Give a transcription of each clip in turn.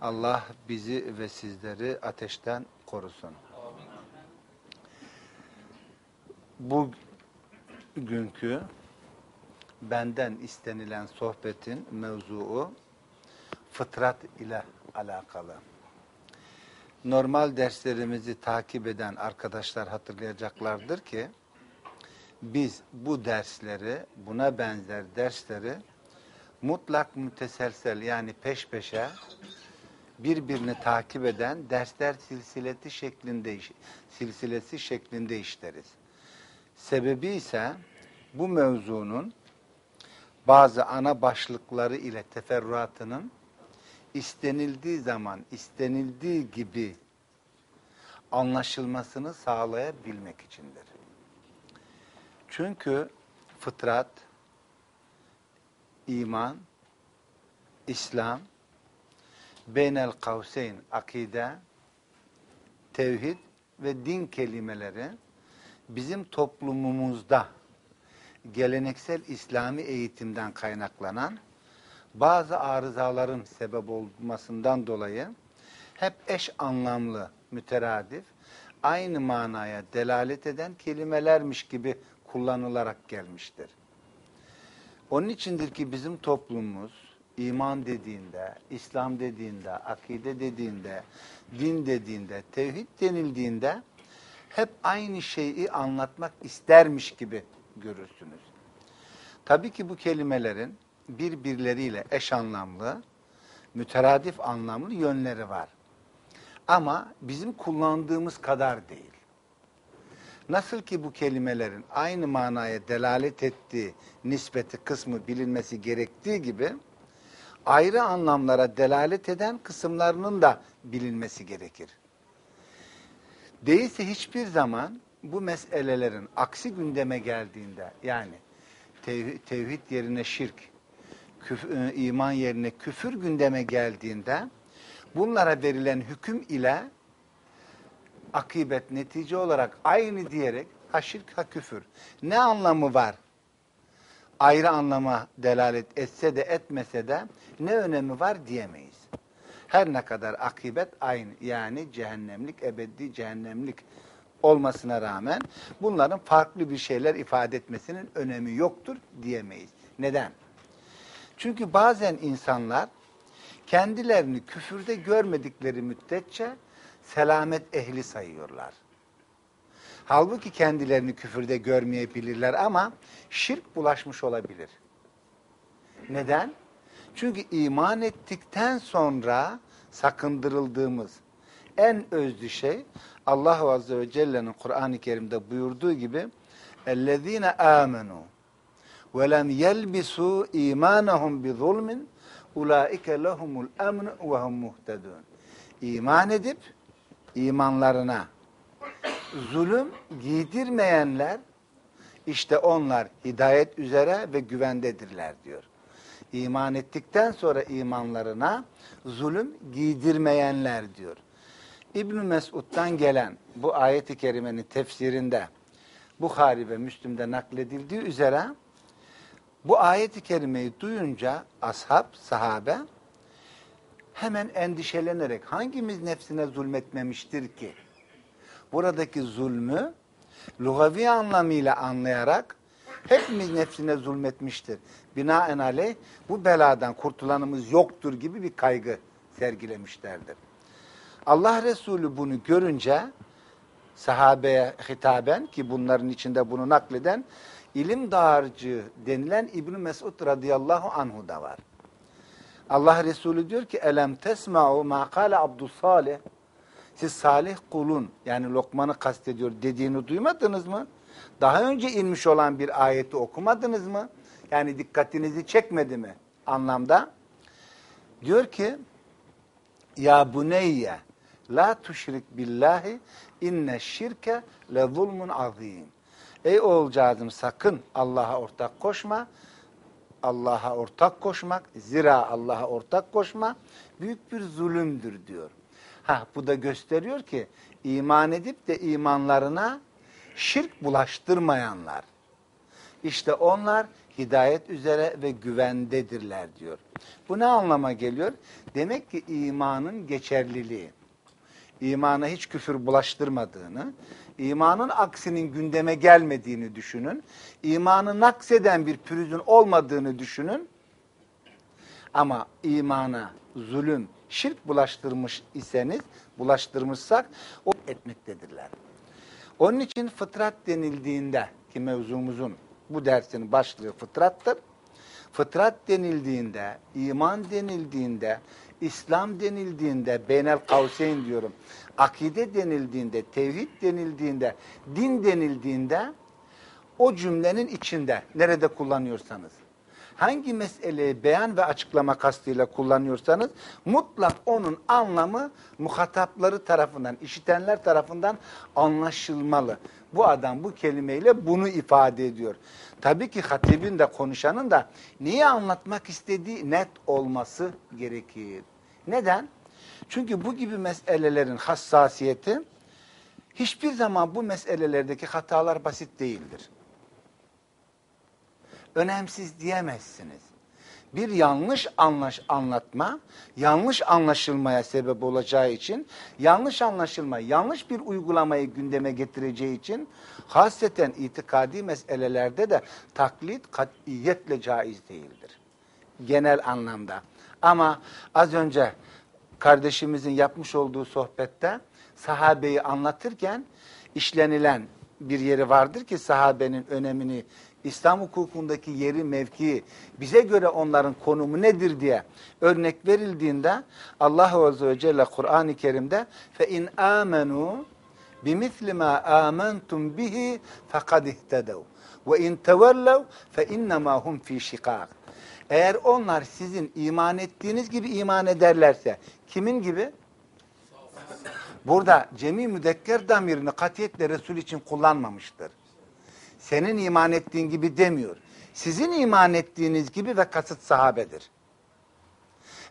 Allah bizi ve sizleri ateşten korusun. Bugünkü benden istenilen sohbetin mevzuu fıtrat ile alakalı. Normal derslerimizi takip eden arkadaşlar hatırlayacaklardır ki biz bu dersleri, buna benzer dersleri mutlak müteselsel yani peş peşe birbirini takip eden dersler silsileti şeklinde silsilesi şeklinde işleriz. Sebebi ise bu mevzunun bazı ana başlıkları ile teferruatının istenildiği zaman istenildiği gibi anlaşılmasını sağlayabilmek içindir. Çünkü fıtrat, iman, İslam, beynel kavseyn akide, tevhid ve din kelimeleri bizim toplumumuzda geleneksel İslami eğitimden kaynaklanan bazı arızaların sebep olmasından dolayı hep eş anlamlı, müteradif, aynı manaya delalet eden kelimelermiş gibi kullanılarak gelmiştir. Onun içindir ki bizim toplumumuz iman dediğinde, İslam dediğinde, akide dediğinde, din dediğinde, tevhid denildiğinde hep aynı şeyi anlatmak istermiş gibi görürsünüz. Tabii ki bu kelimelerin birbirleriyle eş anlamlı, müteradif anlamlı yönleri var. Ama bizim kullandığımız kadar değil. Nasıl ki bu kelimelerin aynı manaya delalet ettiği nispeti kısmı bilinmesi gerektiği gibi ayrı anlamlara delalet eden kısımlarının da bilinmesi gerekir. Değilse hiçbir zaman bu meselelerin aksi gündeme geldiğinde yani tevhid, yerine şirk, küf, e, iman yerine küfür gündeme geldiğinde bunlara verilen hüküm ile akibet netice olarak aynı diyerek ha şirk ha küfür. Ne anlamı var? Ayrı anlama delalet etse de etmese de ne önemi var diyemeyiz. Her ne kadar akibet aynı yani cehennemlik, ebedi cehennemlik olmasına rağmen bunların farklı bir şeyler ifade etmesinin önemi yoktur diyemeyiz. Neden? Çünkü bazen insanlar kendilerini küfürde görmedikleri müddetçe selamet ehli sayıyorlar. Halbuki kendilerini küfürde görmeyebilirler ama şirk bulaşmış olabilir. Neden? Çünkü iman ettikten sonra sakındırıldığımız en özlü şey Allah Azze ve Celle'nin Kur'an-ı Kerim'de buyurduğu gibi اَلَّذ۪ينَ آمَنُوا وَلَمْ يَلْبِسُوا اِيمَانَهُمْ بِظُلْمٍ اُولَٰئِكَ لَهُمُ الْاَمْنُ وَهُمْ مُهْتَدُونَ İman edip imanlarına zulüm giydirmeyenler işte onlar hidayet üzere ve güvendedirler diyor. İman ettikten sonra imanlarına zulüm giydirmeyenler diyor. İbn Mesud'dan gelen bu ayet-i kerimenin tefsirinde Bukhari ve Müslim'de nakledildiği üzere bu ayet-i kerimeyi duyunca ashab, sahabe hemen endişelenerek hangimiz nefsine zulmetmemiştir ki? Buradaki zulmü lugavi anlamıyla anlayarak hepimiz nefsine zulmetmiştir. Binaenaleyh bu beladan kurtulanımız yoktur gibi bir kaygı sergilemişlerdir. Allah Resulü bunu görünce sahabeye hitaben ki bunların içinde bunu nakleden ilim dağarcığı denilen İbn Mesud radıyallahu anhu da var. Allah Resulü diyor ki elem tesma'u ma kâle Abdus Salih siz salih kulun yani Lokman'ı kastediyor dediğini duymadınız mı? Daha önce inmiş olan bir ayeti okumadınız mı? Yani dikkatinizi çekmedi mi anlamda? Diyor ki ya buneyye la tuşrik billahi inne şirke le zulmun azim. Ey oğulcağızım sakın Allah'a ortak koşma. Allah'a ortak koşmak, zira Allah'a ortak koşma büyük bir zulümdür diyor. Ha bu da gösteriyor ki iman edip de imanlarına şirk bulaştırmayanlar. İşte onlar hidayet üzere ve güvendedirler diyor. Bu ne anlama geliyor? Demek ki imanın geçerliliği, imana hiç küfür bulaştırmadığını, imanın aksinin gündeme gelmediğini düşünün, imanı nakseden bir pürüzün olmadığını düşünün, ama imana zulüm, şirk bulaştırmış iseniz, bulaştırmışsak o etmektedirler. Onun için fıtrat denildiğinde ki mevzumuzun bu dersin başlığı fıtrattır. Fıtrat denildiğinde, iman denildiğinde, İslam denildiğinde, beynel kavseyn diyorum, akide denildiğinde, tevhid denildiğinde, din denildiğinde o cümlenin içinde nerede kullanıyorsanız hangi meseleyi beyan ve açıklama kastıyla kullanıyorsanız mutlak onun anlamı muhatapları tarafından, işitenler tarafından anlaşılmalı. Bu adam bu kelimeyle bunu ifade ediyor. Tabii ki hatibin de konuşanın da neyi anlatmak istediği net olması gerekir. Neden? Çünkü bu gibi meselelerin hassasiyeti hiçbir zaman bu meselelerdeki hatalar basit değildir önemsiz diyemezsiniz. Bir yanlış anlaş anlatma, yanlış anlaşılmaya sebep olacağı için, yanlış anlaşılma, yanlış bir uygulamayı gündeme getireceği için, hasreten itikadi meselelerde de taklit katiyetle caiz değildir. Genel anlamda. Ama az önce kardeşimizin yapmış olduğu sohbette sahabeyi anlatırken işlenilen bir yeri vardır ki sahabenin önemini İslam hukukundaki yeri, mevkii, bize göre onların konumu nedir diye örnek verildiğinde Allah Azze ve Celle Kur'an-ı Kerim'de fe in amenu bimisli ma amantum bihi fekad ihtedev ve in tevellev fe şikak. Eğer onlar sizin iman ettiğiniz gibi iman ederlerse kimin gibi? Burada cemi müdekker damirini katiyetle Resul için kullanmamıştır senin iman ettiğin gibi demiyor. Sizin iman ettiğiniz gibi ve kasıt sahabedir.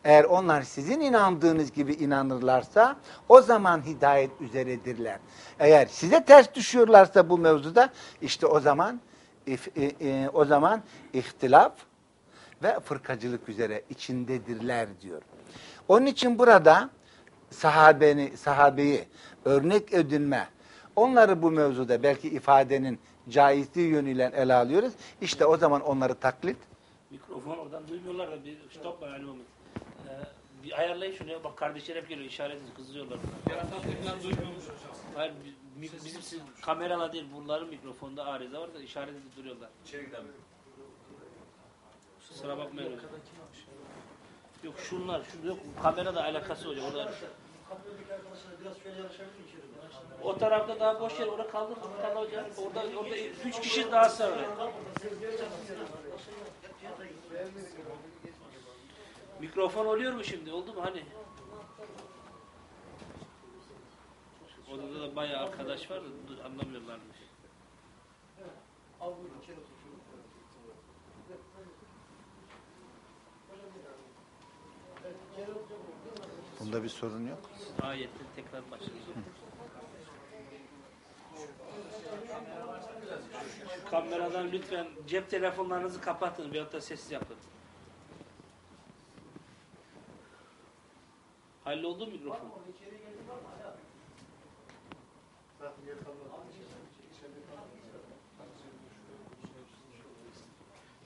Eğer onlar sizin inandığınız gibi inanırlarsa o zaman hidayet üzeredirler. Eğer size ters düşüyorlarsa bu mevzuda işte o zaman if, e, e, o zaman ihtilaf ve fırkacılık üzere içindedirler diyor. Onun için burada sahabeni, sahabeyi örnek edinme, onları bu mevzuda belki ifadenin caizliği yönüyle ele alıyoruz. İşte o zaman onları taklit. Mikrofon oradan duymuyorlar da bir stop var Mahmut. Ee, bir ayarlayın şunu ya. Bak kardeşler hep geliyor işaret ediyor. Kızıyorlar. Hayır bi- bizim siz, kamerala değil bunların mikrofonda arıza var da işaret edip duruyorlar. Kusura bakmayın. hocam. Yok şunlar, şu yok kamerada alakası olacak. Orada o tarafta daha boş yer, orada kaldı. Orada, orada üç kişi daha sığar. Mikrofon oluyor mu şimdi? Oldu mu hani? Odada da bayağı arkadaş var da anlamıyorlarmış. Bunda bir sorun yok. Ayetten tekrar başlayacağım. Kameradan lütfen cep telefonlarınızı kapatın veyahut da sessiz yapın. Halloldu mu mikrofon?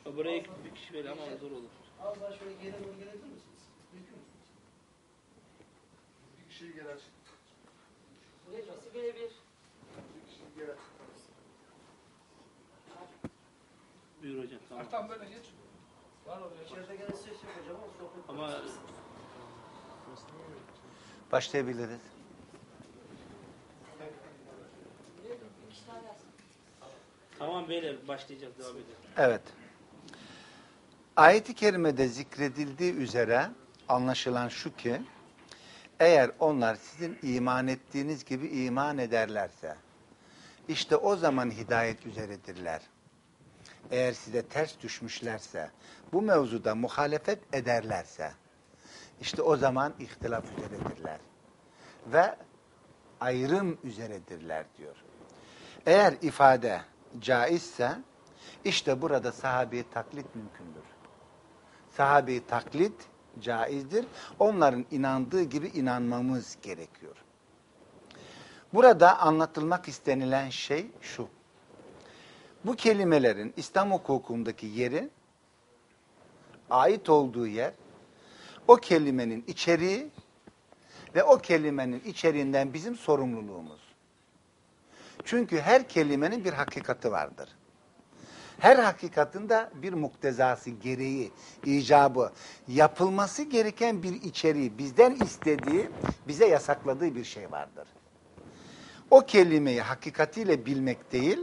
Ya Buraya bir kişi böyle ama zor olur. Az daha şöyle geri doğru gelebilir misiniz? Mümkün mü? Bir kişiyi açın. Hepsi birebir. Buyur hocam tamam. Tamam böyle geç. Var oraya. İçeride gene ses yok hocam ama sohbet Ama Başlayabiliriz. Tamam beyler başlayacağız devam edelim. Evet. Ayet-i kerimede zikredildiği üzere anlaşılan şu ki, eğer onlar sizin iman ettiğiniz gibi iman ederlerse, işte o zaman hidayet üzeredirler. Eğer size ters düşmüşlerse, bu mevzuda muhalefet ederlerse, işte o zaman ihtilaf üzeredirler. Ve ayrım üzeredirler diyor. Eğer ifade caizse, işte burada sahabeyi taklit mümkündür. Sahabeyi taklit caizdir. Onların inandığı gibi inanmamız gerekiyor. Burada anlatılmak istenilen şey şu. Bu kelimelerin İslam hukukundaki yeri, ait olduğu yer, o kelimenin içeriği ve o kelimenin içeriğinden bizim sorumluluğumuz. Çünkü her kelimenin bir hakikati vardır. Her hakikatin de bir muktezası, gereği, icabı, yapılması gereken bir içeriği, bizden istediği, bize yasakladığı bir şey vardır. O kelimeyi hakikatiyle bilmek değil,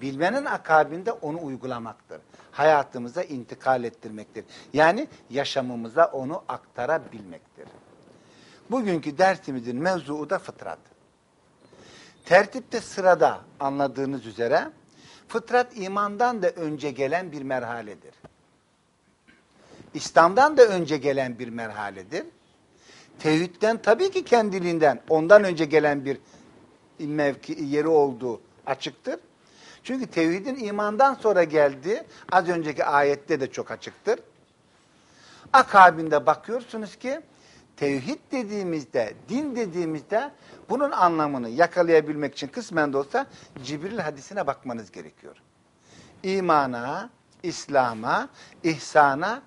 bilmenin akabinde onu uygulamaktır. Hayatımıza intikal ettirmektir. Yani yaşamımıza onu aktarabilmektir. Bugünkü dersimizin mevzuu da fıtrat. Tertipte sırada anladığınız üzere fıtrat imandan da önce gelen bir merhaledir. İslam'dan da önce gelen bir merhaledir. Tevhidden tabii ki kendiliğinden ondan önce gelen bir mevki yeri olduğu açıktır. Çünkü tevhidin imandan sonra geldiği az önceki ayette de çok açıktır. Akabinde bakıyorsunuz ki tevhid dediğimizde, din dediğimizde bunun anlamını yakalayabilmek için kısmen de olsa Cibril hadisine bakmanız gerekiyor. İmana, İslam'a, ihsana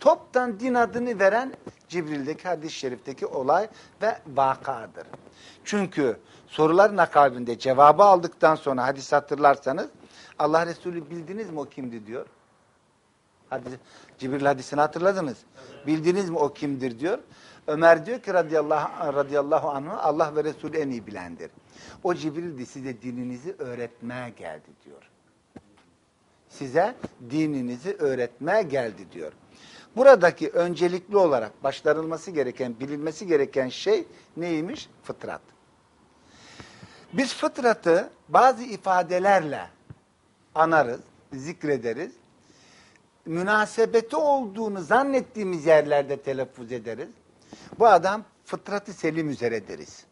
toptan din adını veren Cibril'deki hadis-i şerifteki olay ve vakadır. Çünkü soruların akabinde cevabı aldıktan sonra hadis hatırlarsanız Allah Resulü bildiniz mi o kimdi diyor. Hadis, Cibril hadisini hatırladınız. Bildiniz mi o kimdir diyor. Ömer diyor ki radıyallahu, radıyallahu anh Allah ve Resulü en iyi bilendir. O Cibril'di size dininizi öğretmeye geldi diyor. Size dininizi öğretmeye geldi diyor. Buradaki öncelikli olarak başlarılması gereken, bilinmesi gereken şey neymiş? Fıtrat. Biz fıtratı bazı ifadelerle anarız, zikrederiz. Münasebeti olduğunu zannettiğimiz yerlerde telaffuz ederiz. Bu adam fıtratı selim üzere deriz.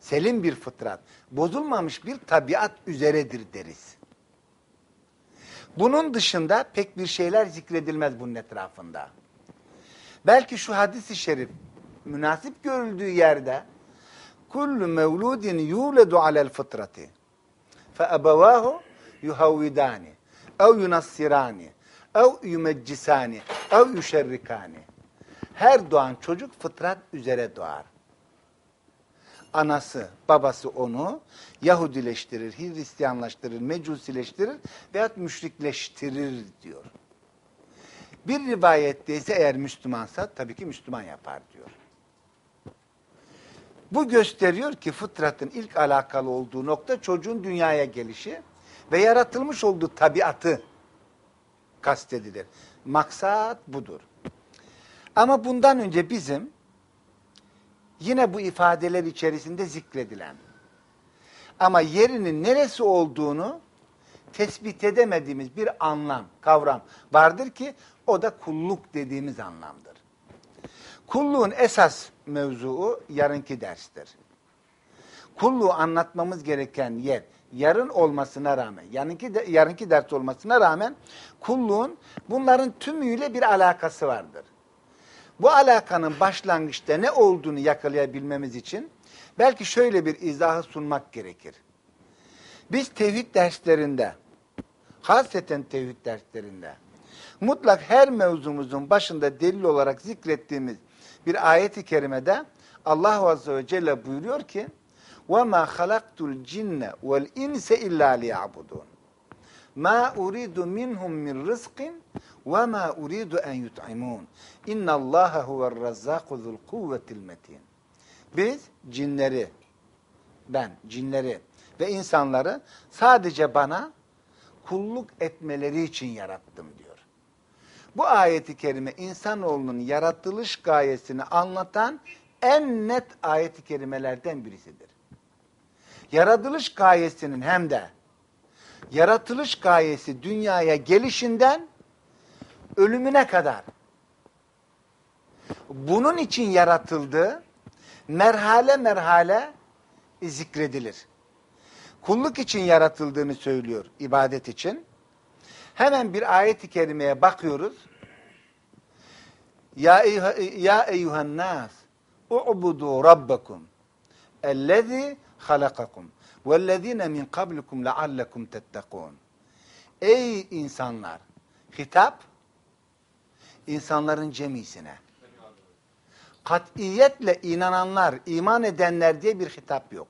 Selim bir fıtrat, bozulmamış bir tabiat üzeredir deriz. Bunun dışında pek bir şeyler zikredilmez bunun etrafında. Belki şu hadis-i şerif münasip görüldüğü yerde kullu mevludin yuledu alel fıtrati fe ebevahu yuhavvidani ev yunassirani ev yumeccisani ev yuşerrikani her doğan çocuk fıtrat üzere doğar. Anası, babası onu Yahudileştirir, Hristiyanlaştırır, Mecusileştirir veyahut müşrikleştirir diyor. Bir rivayette ise eğer Müslümansa tabii ki Müslüman yapar diyor. Bu gösteriyor ki fıtratın ilk alakalı olduğu nokta çocuğun dünyaya gelişi ve yaratılmış olduğu tabiatı kastedilir. Maksat budur. Ama bundan önce bizim yine bu ifadeler içerisinde zikredilen ama yerinin neresi olduğunu tespit edemediğimiz bir anlam, kavram vardır ki o da kulluk dediğimiz anlamdır. Kulluğun esas mevzuu yarınki derstir. Kulluğu anlatmamız gereken yer yarın olmasına rağmen, yarınki, de, yarınki ders olmasına rağmen kulluğun bunların tümüyle bir alakası vardır. Bu alakanın başlangıçta ne olduğunu yakalayabilmemiz için belki şöyle bir izahı sunmak gerekir. Biz tevhid derslerinde, hasreten tevhid derslerinde, mutlak her mevzumuzun başında delil olarak zikrettiğimiz bir ayeti kerimede Allah Azze ve Celle buyuruyor ki وَمَا خَلَقْتُ الْجِنَّ وَالْاِنْسَ اِلَّا لِيَعْبُدُونَ مَا اُرِيدُ مِنْهُمْ مِنْ رِزْقٍ وَمَا اُرِيدُ اَنْ يُطْعِمُونَ اِنَّ اللّٰهَ هُوَ الرَّزَّاقُ ذُو الْقُوَّةِ الْمَتِينَ Biz cinleri, ben cinleri ve insanları sadece bana kulluk etmeleri için yarattım diyor. bu ayeti kerime insanoğlunun yaratılış gayesini anlatan en net ayeti kerimelerden birisidir. Yaratılış gayesinin hem de yaratılış gayesi dünyaya gelişinden ölümüne kadar bunun için yaratıldığı merhale merhale zikredilir. Kulluk için yaratıldığını söylüyor ibadet için. Hemen bir ayet-i kerimeye bakıyoruz. Ya, ya eyyuhen nas u'budu rabbakum ellezî halakakum vellezîne min kablikum leallekum tettekûn. Ey insanlar! Hitap insanların cemisine. Katiyetle inananlar, iman edenler diye bir hitap yok.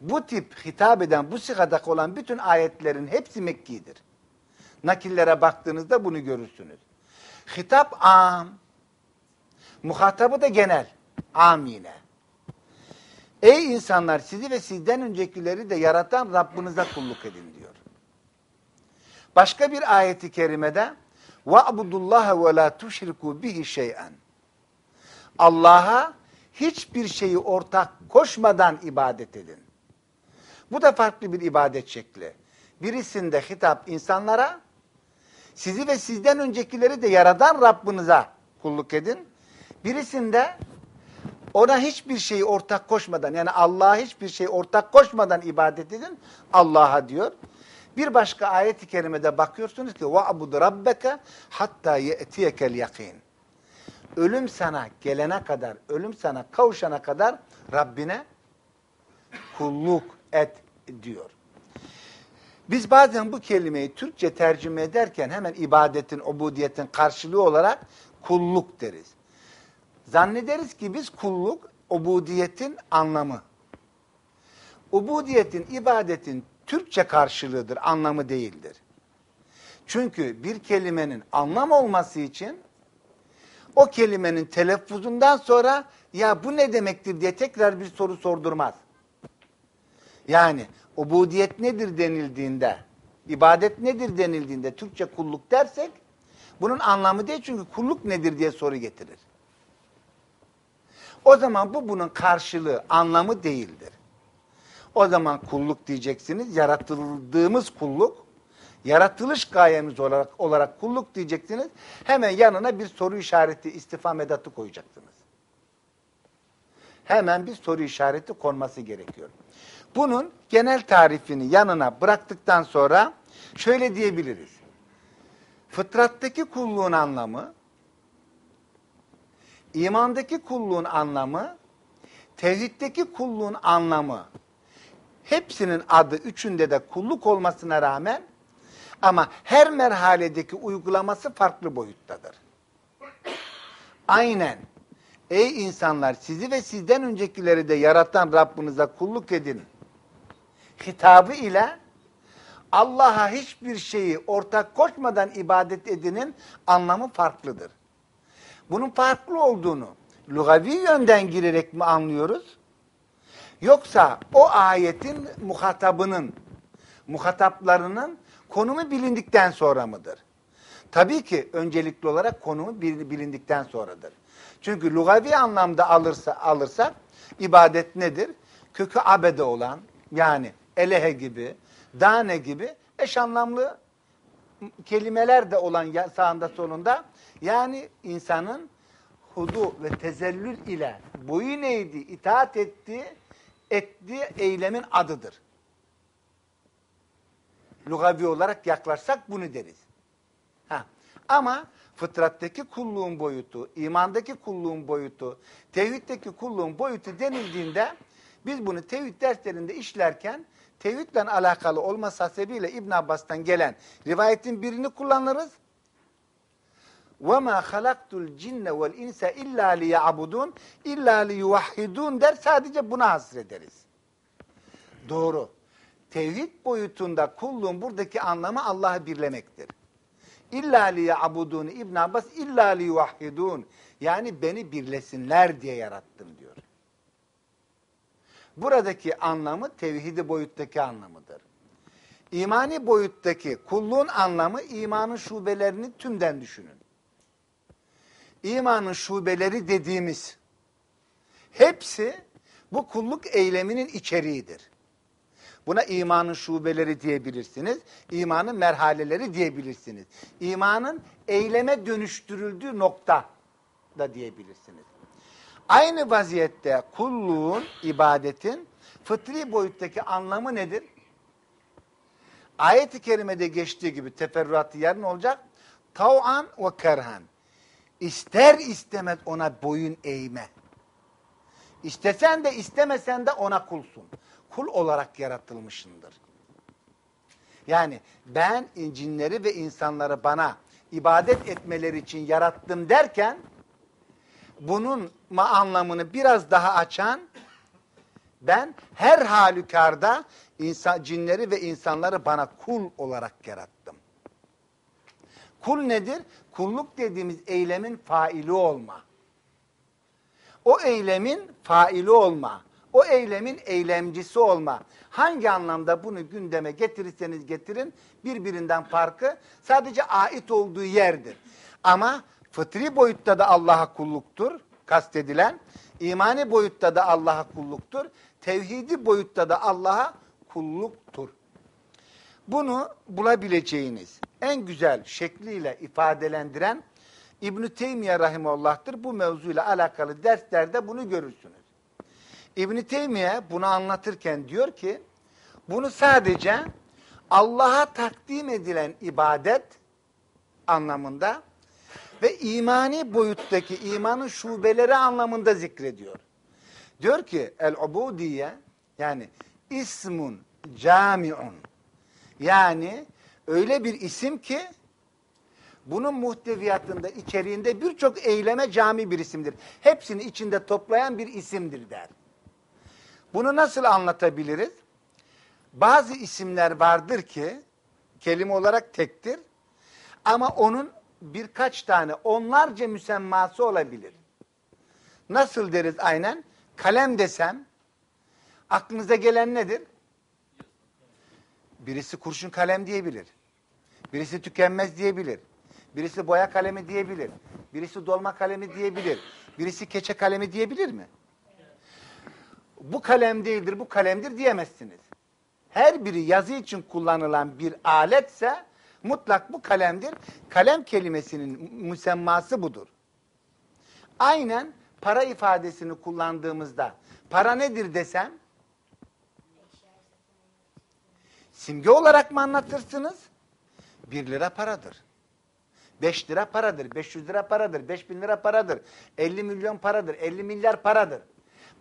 Bu tip hitap eden, bu sıkadaki olan bütün ayetlerin hepsi Mekki'dir. Nakillere baktığınızda bunu görürsünüz. Hitap am. Muhatabı da genel. Am yine. Ey insanlar sizi ve sizden öncekileri de yaratan Rabbinize kulluk edin diyor. Başka bir ayeti kerimede وَعْبُدُ اللّٰهَ وَلَا تُشْرِكُوا بِهِ شَيْئًا Allah'a hiçbir şeyi ortak koşmadan ibadet edin. Bu da farklı bir ibadet şekli. Birisinde hitap insanlara, sizi ve sizden öncekileri de yaradan Rabbinize kulluk edin. Birisinde ona hiçbir şeyi ortak koşmadan yani Allah'a hiçbir şey ortak koşmadan ibadet edin Allah'a diyor. Bir başka ayet-i kerimede bakıyorsunuz ki وَعْبُدْ رَبَّكَ hatta يَأْتِيَكَ yakin. Ölüm sana gelene kadar, ölüm sana kavuşana kadar Rabbine kulluk et diyor. Biz bazen bu kelimeyi Türkçe tercüme ederken hemen ibadetin, ubudiyetin karşılığı olarak kulluk deriz. Zannederiz ki biz kulluk, ubudiyetin anlamı. Ubudiyetin, ibadetin Türkçe karşılığıdır, anlamı değildir. Çünkü bir kelimenin anlam olması için o kelimenin telaffuzundan sonra ya bu ne demektir diye tekrar bir soru sordurmaz. Yani ubudiyet nedir denildiğinde, ibadet nedir denildiğinde Türkçe kulluk dersek bunun anlamı değil çünkü kulluk nedir diye soru getirir. O zaman bu bunun karşılığı, anlamı değildir. O zaman kulluk diyeceksiniz, yaratıldığımız kulluk, yaratılış gayemiz olarak, olarak kulluk diyeceksiniz. Hemen yanına bir soru işareti, istifam edatı koyacaksınız. Hemen bir soru işareti konması gerekiyor. Bunun genel tarifini yanına bıraktıktan sonra şöyle diyebiliriz. Fıtrattaki kulluğun anlamı, imandaki kulluğun anlamı, tevhiddeki kulluğun anlamı, hepsinin adı üçünde de kulluk olmasına rağmen ama her merhaledeki uygulaması farklı boyuttadır. Aynen. Ey insanlar sizi ve sizden öncekileri de yaratan Rabbinize kulluk edin. Hitabı ile Allah'a hiçbir şeyi ortak koşmadan ibadet edinin anlamı farklıdır. Bunun farklı olduğunu lugavi yönden girerek mi anlıyoruz? Yoksa o ayetin muhatabının, muhataplarının konumu bilindikten sonra mıdır? Tabii ki öncelikli olarak konumu bilindikten sonradır. Çünkü lugavi anlamda alırsa, alırsak ibadet nedir? Kökü abede olan yani elehe gibi, dane gibi eş anlamlı kelimeler de olan sağında solunda yani insanın hudu ve tezellül ile boyun eğdi, itaat ettiği, ettiği eylemin adıdır. Lugavi olarak yaklaşsak bunu deriz. Ha. Ama fıtrattaki kulluğun boyutu, imandaki kulluğun boyutu, tevhiddeki kulluğun boyutu denildiğinde biz bunu tevhid derslerinde işlerken tevhidle alakalı olması hasebiyle İbn Abbas'tan gelen rivayetin birini kullanırız. وَمَا خَلَقْتُ الْجِنَّ وَالْاِنْسَ اِلَّا لِيَعْبُدُونَ اِلَّا لِيُوَحِّدُونَ der sadece buna hasrederiz. Doğru. Tevhid boyutunda kulluğun buradaki anlamı Allah'ı birlemektir. İlla liya'budun İbn Abbas illa liyuvahhidun. Yani beni birlesinler diye yarattım diyor. Buradaki anlamı tevhidi boyuttaki anlamıdır. İmani boyuttaki kulluğun anlamı imanın şubelerini tümden düşünün. İmanın şubeleri dediğimiz hepsi bu kulluk eyleminin içeriğidir. Buna imanın şubeleri diyebilirsiniz. imanın merhaleleri diyebilirsiniz. İmanın eyleme dönüştürüldüğü nokta da diyebilirsiniz. Aynı vaziyette kulluğun, ibadetin fıtri boyuttaki anlamı nedir? Ayet-i kerimede geçtiği gibi teferruatı yarın olacak. Tav'an ve kerhan. İster istemez ona boyun eğme. İstesen de istemesen de ona kulsun. Kul olarak yaratılmışındır. Yani ben cinleri ve insanları bana ibadet etmeleri için yarattım derken bunun ma anlamını biraz daha açan ben her halükarda insan, cinleri ve insanları bana kul olarak yarattım. Kul nedir? Kulluk dediğimiz eylemin faili olma. O eylemin faili olma. O eylemin eylemcisi olma. Hangi anlamda bunu gündeme getirirseniz getirin birbirinden farkı sadece ait olduğu yerdir. Ama fıtri boyutta da Allah'a kulluktur kastedilen. imani boyutta da Allah'a kulluktur. Tevhidi boyutta da Allah'a kulluktur. Bunu bulabileceğiniz en güzel şekliyle ifadelendiren İbn-i Teymiye Rahimullah'tır. Bu mevzuyla alakalı derslerde bunu görürsünüz. İbn-i Teymiye bunu anlatırken diyor ki, bunu sadece Allah'a takdim edilen ibadet anlamında ve imani boyuttaki imanın şubeleri anlamında zikrediyor. Diyor ki el-ubudiye yani ismun camiun yani öyle bir isim ki bunun muhteviyatında, içeriğinde birçok eyleme cami bir isimdir. Hepsini içinde toplayan bir isimdir der. Bunu nasıl anlatabiliriz? Bazı isimler vardır ki kelime olarak tektir ama onun birkaç tane onlarca müsemması olabilir. Nasıl deriz aynen? Kalem desem aklınıza gelen nedir? Birisi kurşun kalem diyebilir. Birisi tükenmez diyebilir. Birisi boya kalemi diyebilir. Birisi dolma kalemi diyebilir. Birisi keçe kalemi diyebilir mi? Bu kalem değildir, bu kalemdir diyemezsiniz. Her biri yazı için kullanılan bir aletse mutlak bu kalemdir. Kalem kelimesinin müsemması budur. Aynen para ifadesini kullandığımızda para nedir desem simge olarak mı anlatırsınız? Bir lira paradır. 5 lira paradır, 500 lira paradır, 5000 lira paradır, 50 milyon paradır, 50 milyar paradır.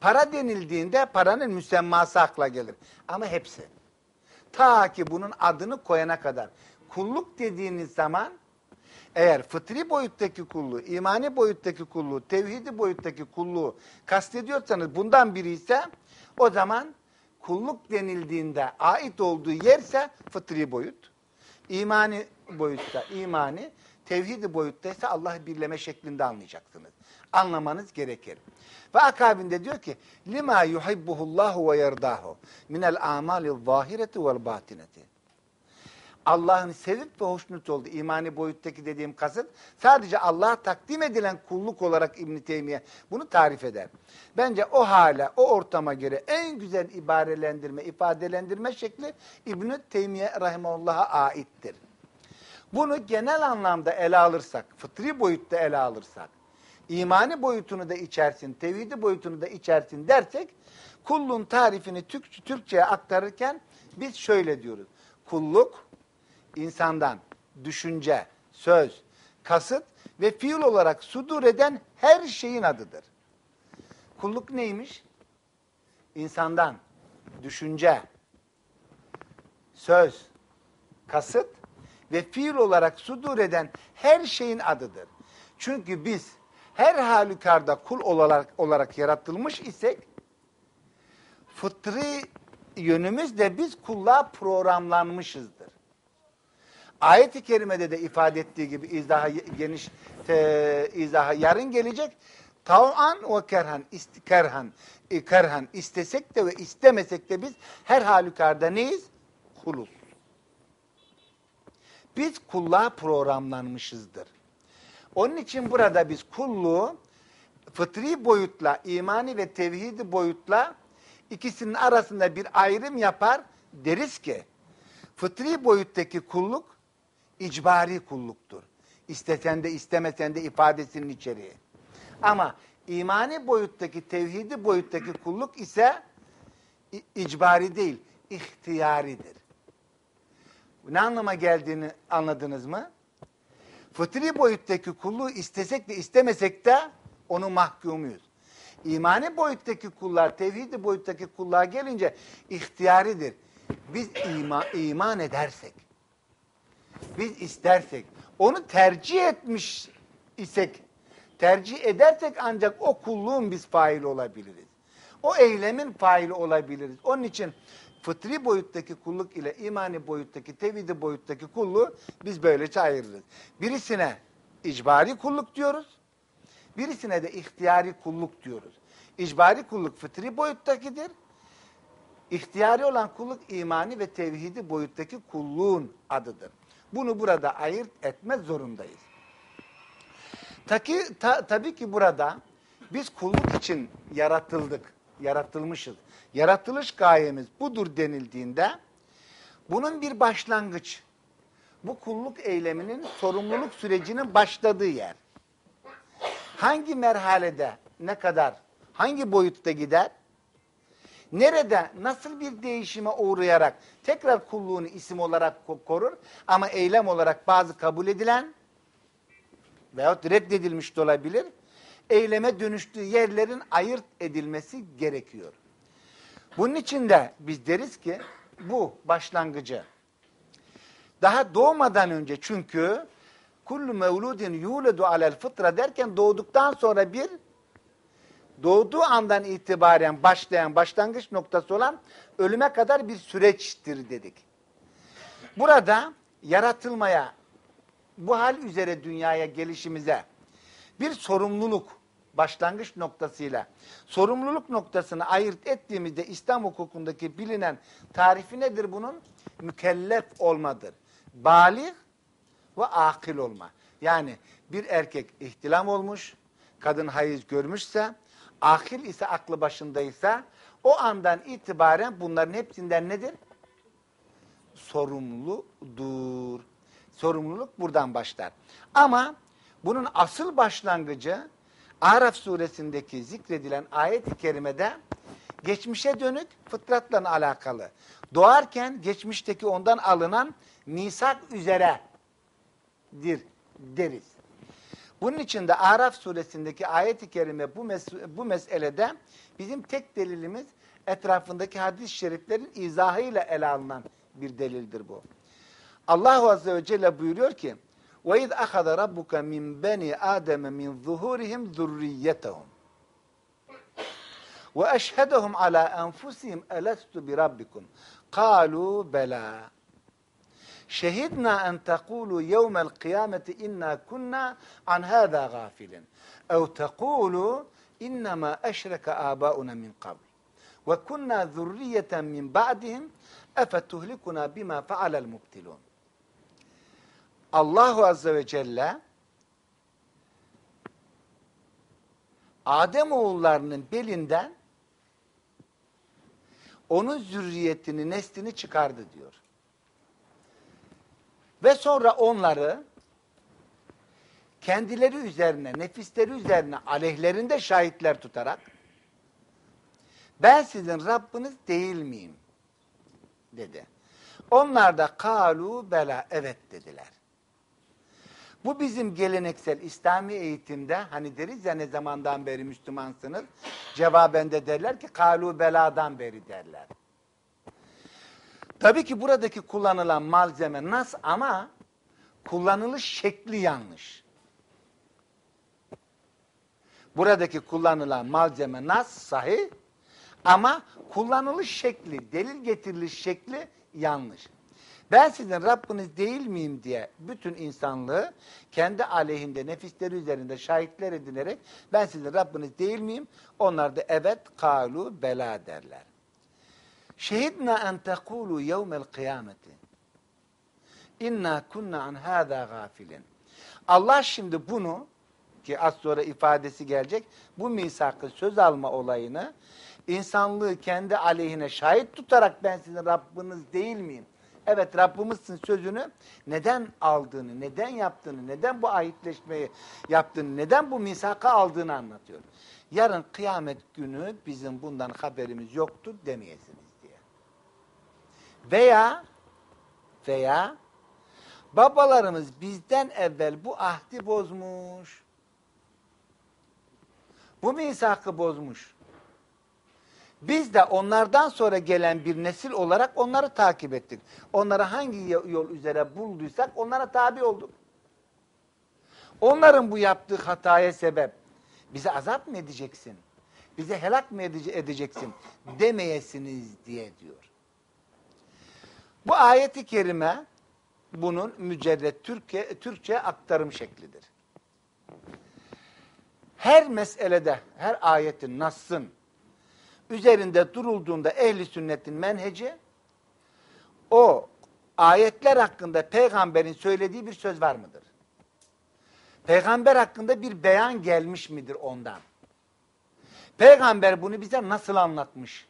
Para denildiğinde paranın müsemması akla gelir. Ama hepsi. Ta ki bunun adını koyana kadar. Kulluk dediğiniz zaman eğer fıtri boyuttaki kulluğu, imani boyuttaki kulluğu, tevhidi boyuttaki kulluğu kastediyorsanız bundan biri ise o zaman kulluk denildiğinde ait olduğu yerse fıtri boyut. İmani boyutta imani, tevhidi boyutta ise Allah'ı birleme şeklinde anlayacaksınız. Anlamanız gerekir. Ve akabinde diyor ki lima yuhibbuhullahu ve yerdahu minel amali zahireti vel batineti. Allah'ın sevip ve hoşnut olduğu imani boyuttaki dediğim kasıt sadece Allah'a takdim edilen kulluk olarak İbn Teymiye bunu tarif eder. Bence o hale, o ortama göre en güzel ibarelendirme, ifadelendirme şekli İbn Teymiye rahimehullah'a aittir. Bunu genel anlamda ele alırsak, fıtri boyutta ele alırsak, imani boyutunu da içersin, tevhidi boyutunu da içersin dersek, kulluğun tarifini Türk, Türkçe'ye aktarırken biz şöyle diyoruz. Kulluk, insandan düşünce, söz, kasıt ve fiil olarak sudur eden her şeyin adıdır. Kulluk neymiş? İnsandan düşünce, söz, kasıt ve fiil olarak sudur eden her şeyin adıdır. Çünkü biz her halükarda kul olarak, olarak yaratılmış isek fıtri yönümüzle biz kulluğa programlanmışızdır. Ayet-i kerimede de ifade ettiği gibi izaha geniş te, izaha yarın gelecek. Tav'an ve kerhan, ist, kerhan, e, kerhan istesek de ve istemesek de biz her halükarda neyiz? Kuluz. Biz kulluğa programlanmışızdır. Onun için burada biz kulluğu fıtri boyutla, imani ve tevhidi boyutla ikisinin arasında bir ayrım yapar. Deriz ki fıtri boyuttaki kulluk icbari kulluktur. İstesen de istemesen de ifadesinin içeriği. Ama imani boyuttaki, tevhidi boyuttaki kulluk ise icbari değil, ihtiyaridir. Ne anlama geldiğini anladınız mı? Fıtri boyuttaki kulluğu istesek de istemesek de onu mahkumuyuz. İmani boyuttaki kullar, tevhidi boyuttaki kulluğa gelince ihtiyaridir. Biz ima, iman edersek, biz istersek, onu tercih etmiş isek, tercih edersek ancak o kulluğun biz faili olabiliriz. O eylemin faili olabiliriz. Onun için fıtri boyuttaki kulluk ile imani boyuttaki, tevhidi boyuttaki kulluğu biz böylece ayırırız. Birisine icbari kulluk diyoruz. Birisine de ihtiyari kulluk diyoruz. İcbari kulluk fıtri boyuttakidir. İhtiyari olan kulluk imani ve tevhidi boyuttaki kulluğun adıdır. Bunu burada ayırt etmek zorundayız. Taki, ta, tabii ki burada biz kulluk için yaratıldık, yaratılmışız. Yaratılış gayemiz budur denildiğinde bunun bir başlangıç, bu kulluk eyleminin sorumluluk sürecinin başladığı yer. Hangi merhalede, ne kadar, hangi boyutta gider? Nerede, nasıl bir değişime uğrayarak tekrar kulluğunu isim olarak ko- korur ama eylem olarak bazı kabul edilen veyahut reddedilmiş de olabilir. Eyleme dönüştüğü yerlerin ayırt edilmesi gerekiyor. Bunun için de biz deriz ki bu başlangıcı daha doğmadan önce çünkü kullu mevludin yuledu alel fıtra derken doğduktan sonra bir doğduğu andan itibaren başlayan başlangıç noktası olan ölüme kadar bir süreçtir dedik. Burada yaratılmaya, bu hal üzere dünyaya gelişimize bir sorumluluk başlangıç noktasıyla sorumluluk noktasını ayırt ettiğimizde İslam hukukundaki bilinen tarifi nedir bunun? Mükellef olmadır. Balik ve akil olma. Yani bir erkek ihtilam olmuş, kadın hayız görmüşse, akil ise aklı başındaysa o andan itibaren bunların hepsinden nedir? Sorumludur. Sorumluluk buradan başlar. Ama bunun asıl başlangıcı Araf suresindeki zikredilen ayet-i kerimede geçmişe dönük fıtratla alakalı. Doğarken geçmişteki ondan alınan misak üzeredir deriz. Bunun için de Araf suresindeki ayet-i kerime bu, mes- bu meselede bizim tek delilimiz etrafındaki hadis-i şeriflerin izahıyla ele alınan bir delildir bu. Allahu Azze ve Celle buyuruyor ki وَاِذْ أَخَذَ رَبُّكَ مِنْ بَنِي آدَمَ مِنْ ظُهُورِهِمْ ذُرِّيَّتَهُمْ وَأَشْهَدَهُمْ عَلَى أَنْفُسِهِمْ أَلَسْتُ بِرَبِّكُمْ قَالُوا şehidna en tekulu yevmel kıyameti inna kunna an hâdâ gafilin. Ev tekulu innema eşreke âbâuna min kabl. Ve kunna zurriyeten min ba'dihim efetuhlikuna bima fealel mubtilun. Allahu Azze ve Celle Adem oğullarının belinden onun zürriyetini, neslini çıkardı diyor. Ve sonra onları kendileri üzerine, nefisleri üzerine aleyhlerinde şahitler tutarak ben sizin Rabbiniz değil miyim? dedi. Onlar da kalu bela evet dediler. Bu bizim geleneksel İslami eğitimde hani deriz ya ne zamandan beri Müslümansınız cevaben de derler ki kalu beladan beri derler. Tabii ki buradaki kullanılan malzeme nas ama kullanılış şekli yanlış. Buradaki kullanılan malzeme nas sahih ama kullanılış şekli, delil getiriliş şekli yanlış. Ben sizin Rabbiniz değil miyim diye bütün insanlığı kendi aleyhinde, nefisleri üzerinde şahitler edinerek ben sizin Rabbiniz değil miyim? Onlar da evet, kalu, bela derler. Şehidna en tekulu yevmel kıyameti. İnna kunna an hâzâ gâfilin. Allah şimdi bunu ki az sonra ifadesi gelecek bu misakı söz alma olayını insanlığı kendi aleyhine şahit tutarak ben sizin Rabbiniz değil miyim? Evet Rabbimizsin sözünü neden aldığını, neden yaptığını, neden bu ahitleşmeyi yaptığını, neden bu misakı aldığını anlatıyor. Yarın kıyamet günü bizim bundan haberimiz yoktur demeyesiniz. Veya veya babalarımız bizden evvel bu ahdi bozmuş. Bu misakı bozmuş. Biz de onlardan sonra gelen bir nesil olarak onları takip ettik. Onları hangi yol üzere bulduysak onlara tabi olduk. Onların bu yaptığı hataya sebep bize azap mı edeceksin? Bize helak mı edeceksin? Demeyesiniz diye diyor. Bu ayeti kerime bunun mücerret Türkçe, Türkçe aktarım şeklidir. Her meselede, her ayetin, nassın üzerinde durulduğunda ehli sünnetin menheci o ayetler hakkında peygamberin söylediği bir söz var mıdır? Peygamber hakkında bir beyan gelmiş midir ondan? Peygamber bunu bize nasıl anlatmış?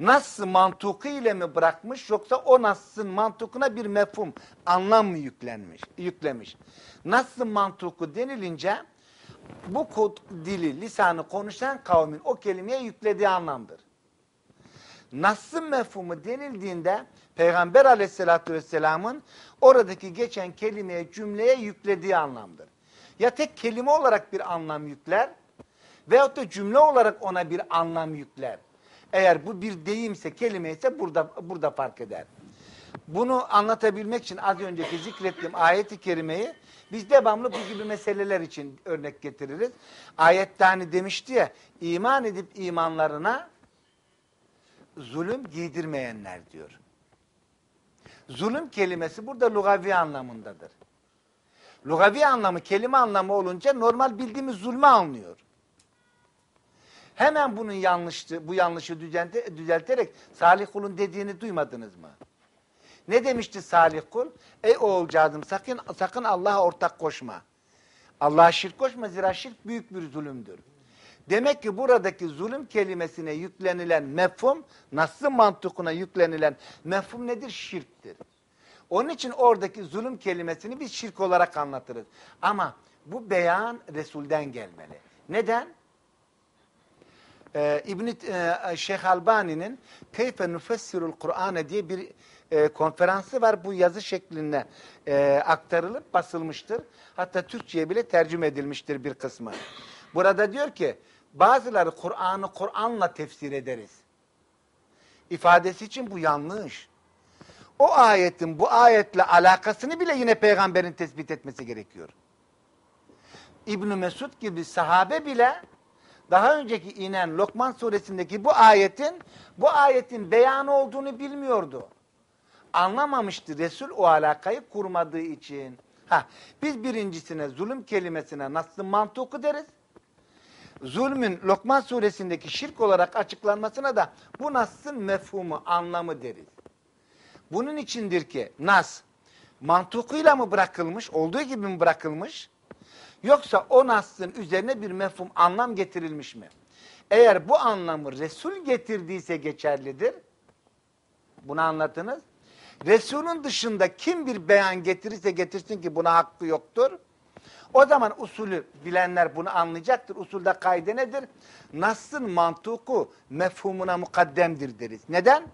Nasıl mantuku ile mi bırakmış yoksa o nasıl mantukuna bir mefhum, anlam mı yüklenmiş, yüklemiş? Nasıl mantuku denilince bu kod, dili, lisanı konuşan kavmin o kelimeye yüklediği anlamdır. Nasıl mefhumu denildiğinde Peygamber aleyhissalatü vesselamın oradaki geçen kelimeye, cümleye yüklediği anlamdır. Ya tek kelime olarak bir anlam yükler veyahut da cümle olarak ona bir anlam yükler. Eğer bu bir deyimse, kelime ise burada, burada fark eder. Bunu anlatabilmek için az önceki zikrettiğim ayeti kerimeyi biz devamlı bu gibi meseleler için örnek getiririz. Ayette hani demişti ya, iman edip imanlarına zulüm giydirmeyenler diyor. Zulüm kelimesi burada lugavi anlamındadır. Lugavi anlamı, kelime anlamı olunca normal bildiğimiz zulmü anlıyor. Hemen bunun yanlıştı, bu yanlışı düzelterek Salih kulun dediğini duymadınız mı? Ne demişti Salih kul? Ey oğulcağızım sakın, sakın Allah'a ortak koşma. Allah'a şirk koşma zira şirk büyük bir zulümdür. Demek ki buradaki zulüm kelimesine yüklenilen mefhum, nasıl mantıkuna yüklenilen mefhum nedir? Şirktir. Onun için oradaki zulüm kelimesini biz şirk olarak anlatırız. Ama bu beyan Resul'den gelmeli. Neden? Ee, İbn e, Şeyh Albani'nin Keyfe Nufessirul Kur'an'e diye bir e, konferansı var. Bu yazı şeklinde e, aktarılıp basılmıştır. Hatta Türkçe'ye bile tercüme edilmiştir bir kısmı. Burada diyor ki bazıları Kur'an'ı Kur'an'la tefsir ederiz. İfadesi için bu yanlış. O ayetin bu ayetle alakasını bile yine peygamberin tespit etmesi gerekiyor. İbn Mesud gibi sahabe bile daha önceki inen Lokman suresindeki bu ayetin bu ayetin beyanı olduğunu bilmiyordu. Anlamamıştı Resul o alakayı kurmadığı için. Ha, biz birincisine zulüm kelimesine nasıl mantuku deriz? Zulmün Lokman suresindeki şirk olarak açıklanmasına da bu nasıl mefhumu, anlamı deriz. Bunun içindir ki nas mantukuyla mı bırakılmış, olduğu gibi mi bırakılmış? Yoksa o nasın üzerine bir mefhum, anlam getirilmiş mi? Eğer bu anlamı Resul getirdiyse geçerlidir. Bunu anlatınız. Resul'ün dışında kim bir beyan getirirse getirsin ki buna hakkı yoktur. O zaman usulü bilenler bunu anlayacaktır. Usulde kaide nedir? Nas'ın mantuku mefhumuna mukaddemdir deriz. Neden?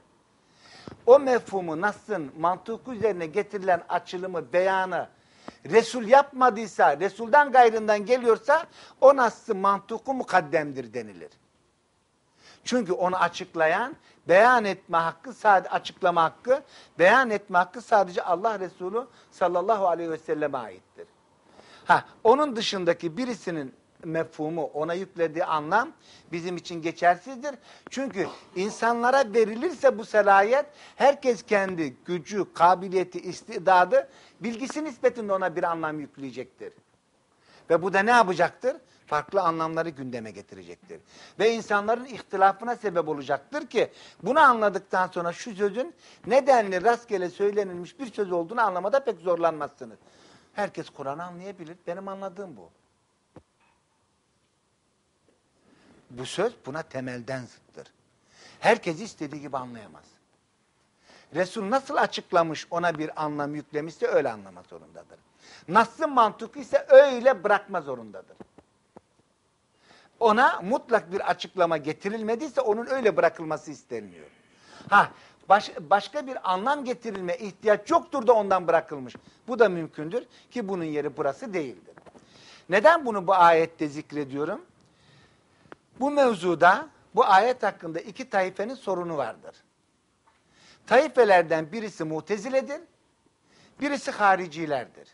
O mefhumu Nas'ın mantuku üzerine getirilen açılımı, beyanı Resul yapmadıysa, Resul'den gayrından geliyorsa o Nas'ın mantuku mukaddemdir denilir. Çünkü onu açıklayan, beyan etme hakkı, sadece açıklama hakkı, beyan etme hakkı sadece Allah Resulü sallallahu aleyhi ve selleme aittir. Ha, onun dışındaki birisinin mefhumu, ona yüklediği anlam bizim için geçersizdir. Çünkü insanlara verilirse bu selayet herkes kendi gücü, kabiliyeti, istidadı, bilgisi nispetinde ona bir anlam yükleyecektir. Ve bu da ne yapacaktır? Farklı anlamları gündeme getirecektir. Ve insanların ihtilafına sebep olacaktır ki bunu anladıktan sonra şu sözün nedenli rastgele söylenilmiş bir söz olduğunu anlamada pek zorlanmazsınız. Herkes Kur'an'ı anlayabilir. Benim anladığım bu. Bu söz buna temelden zıttır. Herkes istediği gibi anlayamaz. Resul nasıl açıklamış ona bir anlam yüklemişse öyle anlamak zorundadır. Nas'ın mantıkı ise öyle bırakma zorundadır. Ona mutlak bir açıklama getirilmediyse onun öyle bırakılması istenmiyor. Ha, baş- başka bir anlam getirilme ihtiyaç yoktur da ondan bırakılmış. Bu da mümkündür ki bunun yeri burası değildir. Neden bunu bu ayette zikrediyorum? Bu mevzuda bu ayet hakkında iki taifenin sorunu vardır. Taifelerden birisi muteziledir, birisi haricilerdir.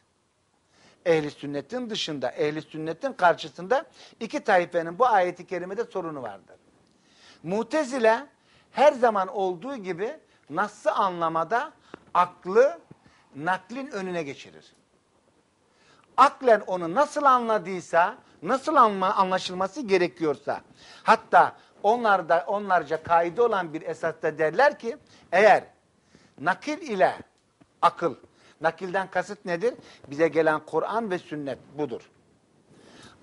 Ehli sünnetin dışında, ehli sünnetin karşısında iki taifenin bu ayeti kerimede sorunu vardır. Mutezile her zaman olduğu gibi nasıl anlamada aklı naklin önüne geçirir. Aklen onu nasıl anladıysa, nasıl anma, anlaşılması gerekiyorsa, hatta onlarda onlarca kaide olan bir esasta derler ki, eğer nakil ile akıl, nakilden kasıt nedir? Bize gelen Kur'an ve sünnet budur.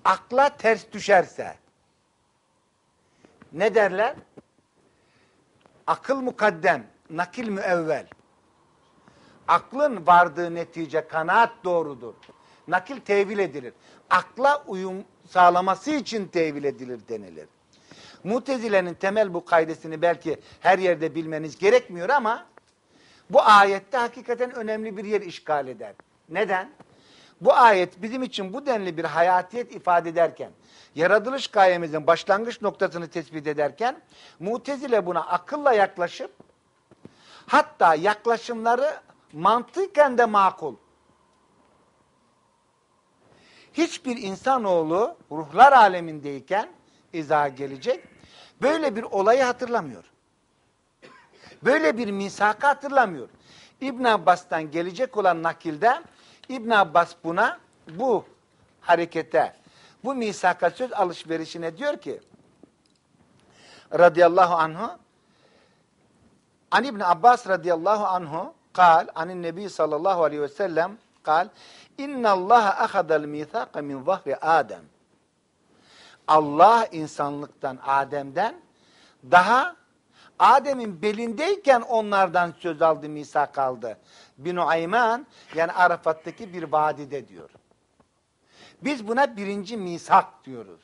Akla ters düşerse, ne derler? Akıl mukaddem, nakil müevvel. Aklın vardığı netice kanaat doğrudur. Nakil tevil edilir. Akla uyum sağlaması için tevil edilir denilir. Mutezile'nin temel bu kaidesini belki her yerde bilmeniz gerekmiyor ama bu ayette hakikaten önemli bir yer işgal eder. Neden? Bu ayet bizim için bu denli bir hayatiyet ifade ederken, yaratılış gayemizin başlangıç noktasını tespit ederken, Mutezile buna akılla yaklaşıp, hatta yaklaşımları mantıken de makul. Hiçbir insanoğlu ruhlar alemindeyken izah gelecek, böyle bir olayı hatırlamıyor. Böyle bir misakı hatırlamıyor. İbn Abbas'tan gelecek olan nakilde İbn Abbas buna bu harekete, bu misaka söz alışverişine diyor ki radıyallahu anhu An İbn Abbas radıyallahu anhu kal anin nebi sallallahu aleyhi ve sellem kal inna Allah ahadal mithaka min zahri Adem Allah insanlıktan Adem'den daha Adem'in belindeyken onlardan söz aldı, misak aldı. Bin Ayman yani Arafat'taki bir vadide diyor. Biz buna birinci misak diyoruz.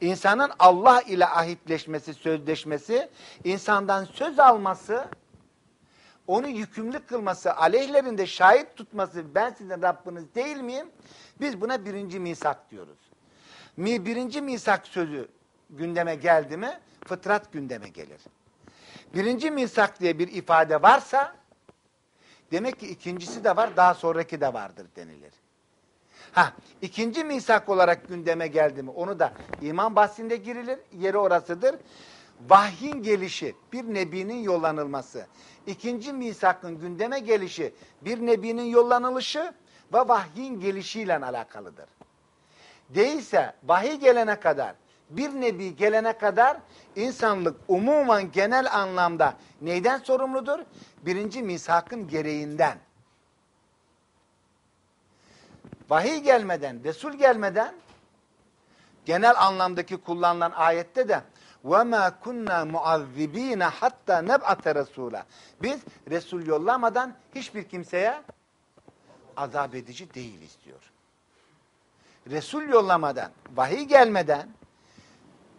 İnsanın Allah ile ahitleşmesi, sözleşmesi, insandan söz alması, onu yükümlü kılması, aleyhlerinde şahit tutması, ben sizin Rabbiniz değil miyim? Biz buna birinci misak diyoruz. Mi, birinci misak sözü gündeme geldi mi, fıtrat gündeme gelir. Birinci misak diye bir ifade varsa, demek ki ikincisi de var, daha sonraki de vardır denilir. Ha, ikinci misak olarak gündeme geldi mi, onu da iman bahsinde girilir, yeri orasıdır. Vahyin gelişi, bir nebinin yollanılması. İkinci misakın gündeme gelişi, bir nebinin yollanılışı ve vahyin gelişiyle alakalıdır. Değilse vahiy gelene kadar, bir nebi gelene kadar insanlık umuman genel anlamda neyden sorumludur? Birinci misakın gereğinden. Vahiy gelmeden, Resul gelmeden genel anlamdaki kullanılan ayette de وَمَا كُنَّا مُعَذِّب۪ينَ hatta neb'ate Resul'a. Biz Resul yollamadan hiçbir kimseye azap edici değiliz diyor. Resul yollamadan, vahiy gelmeden,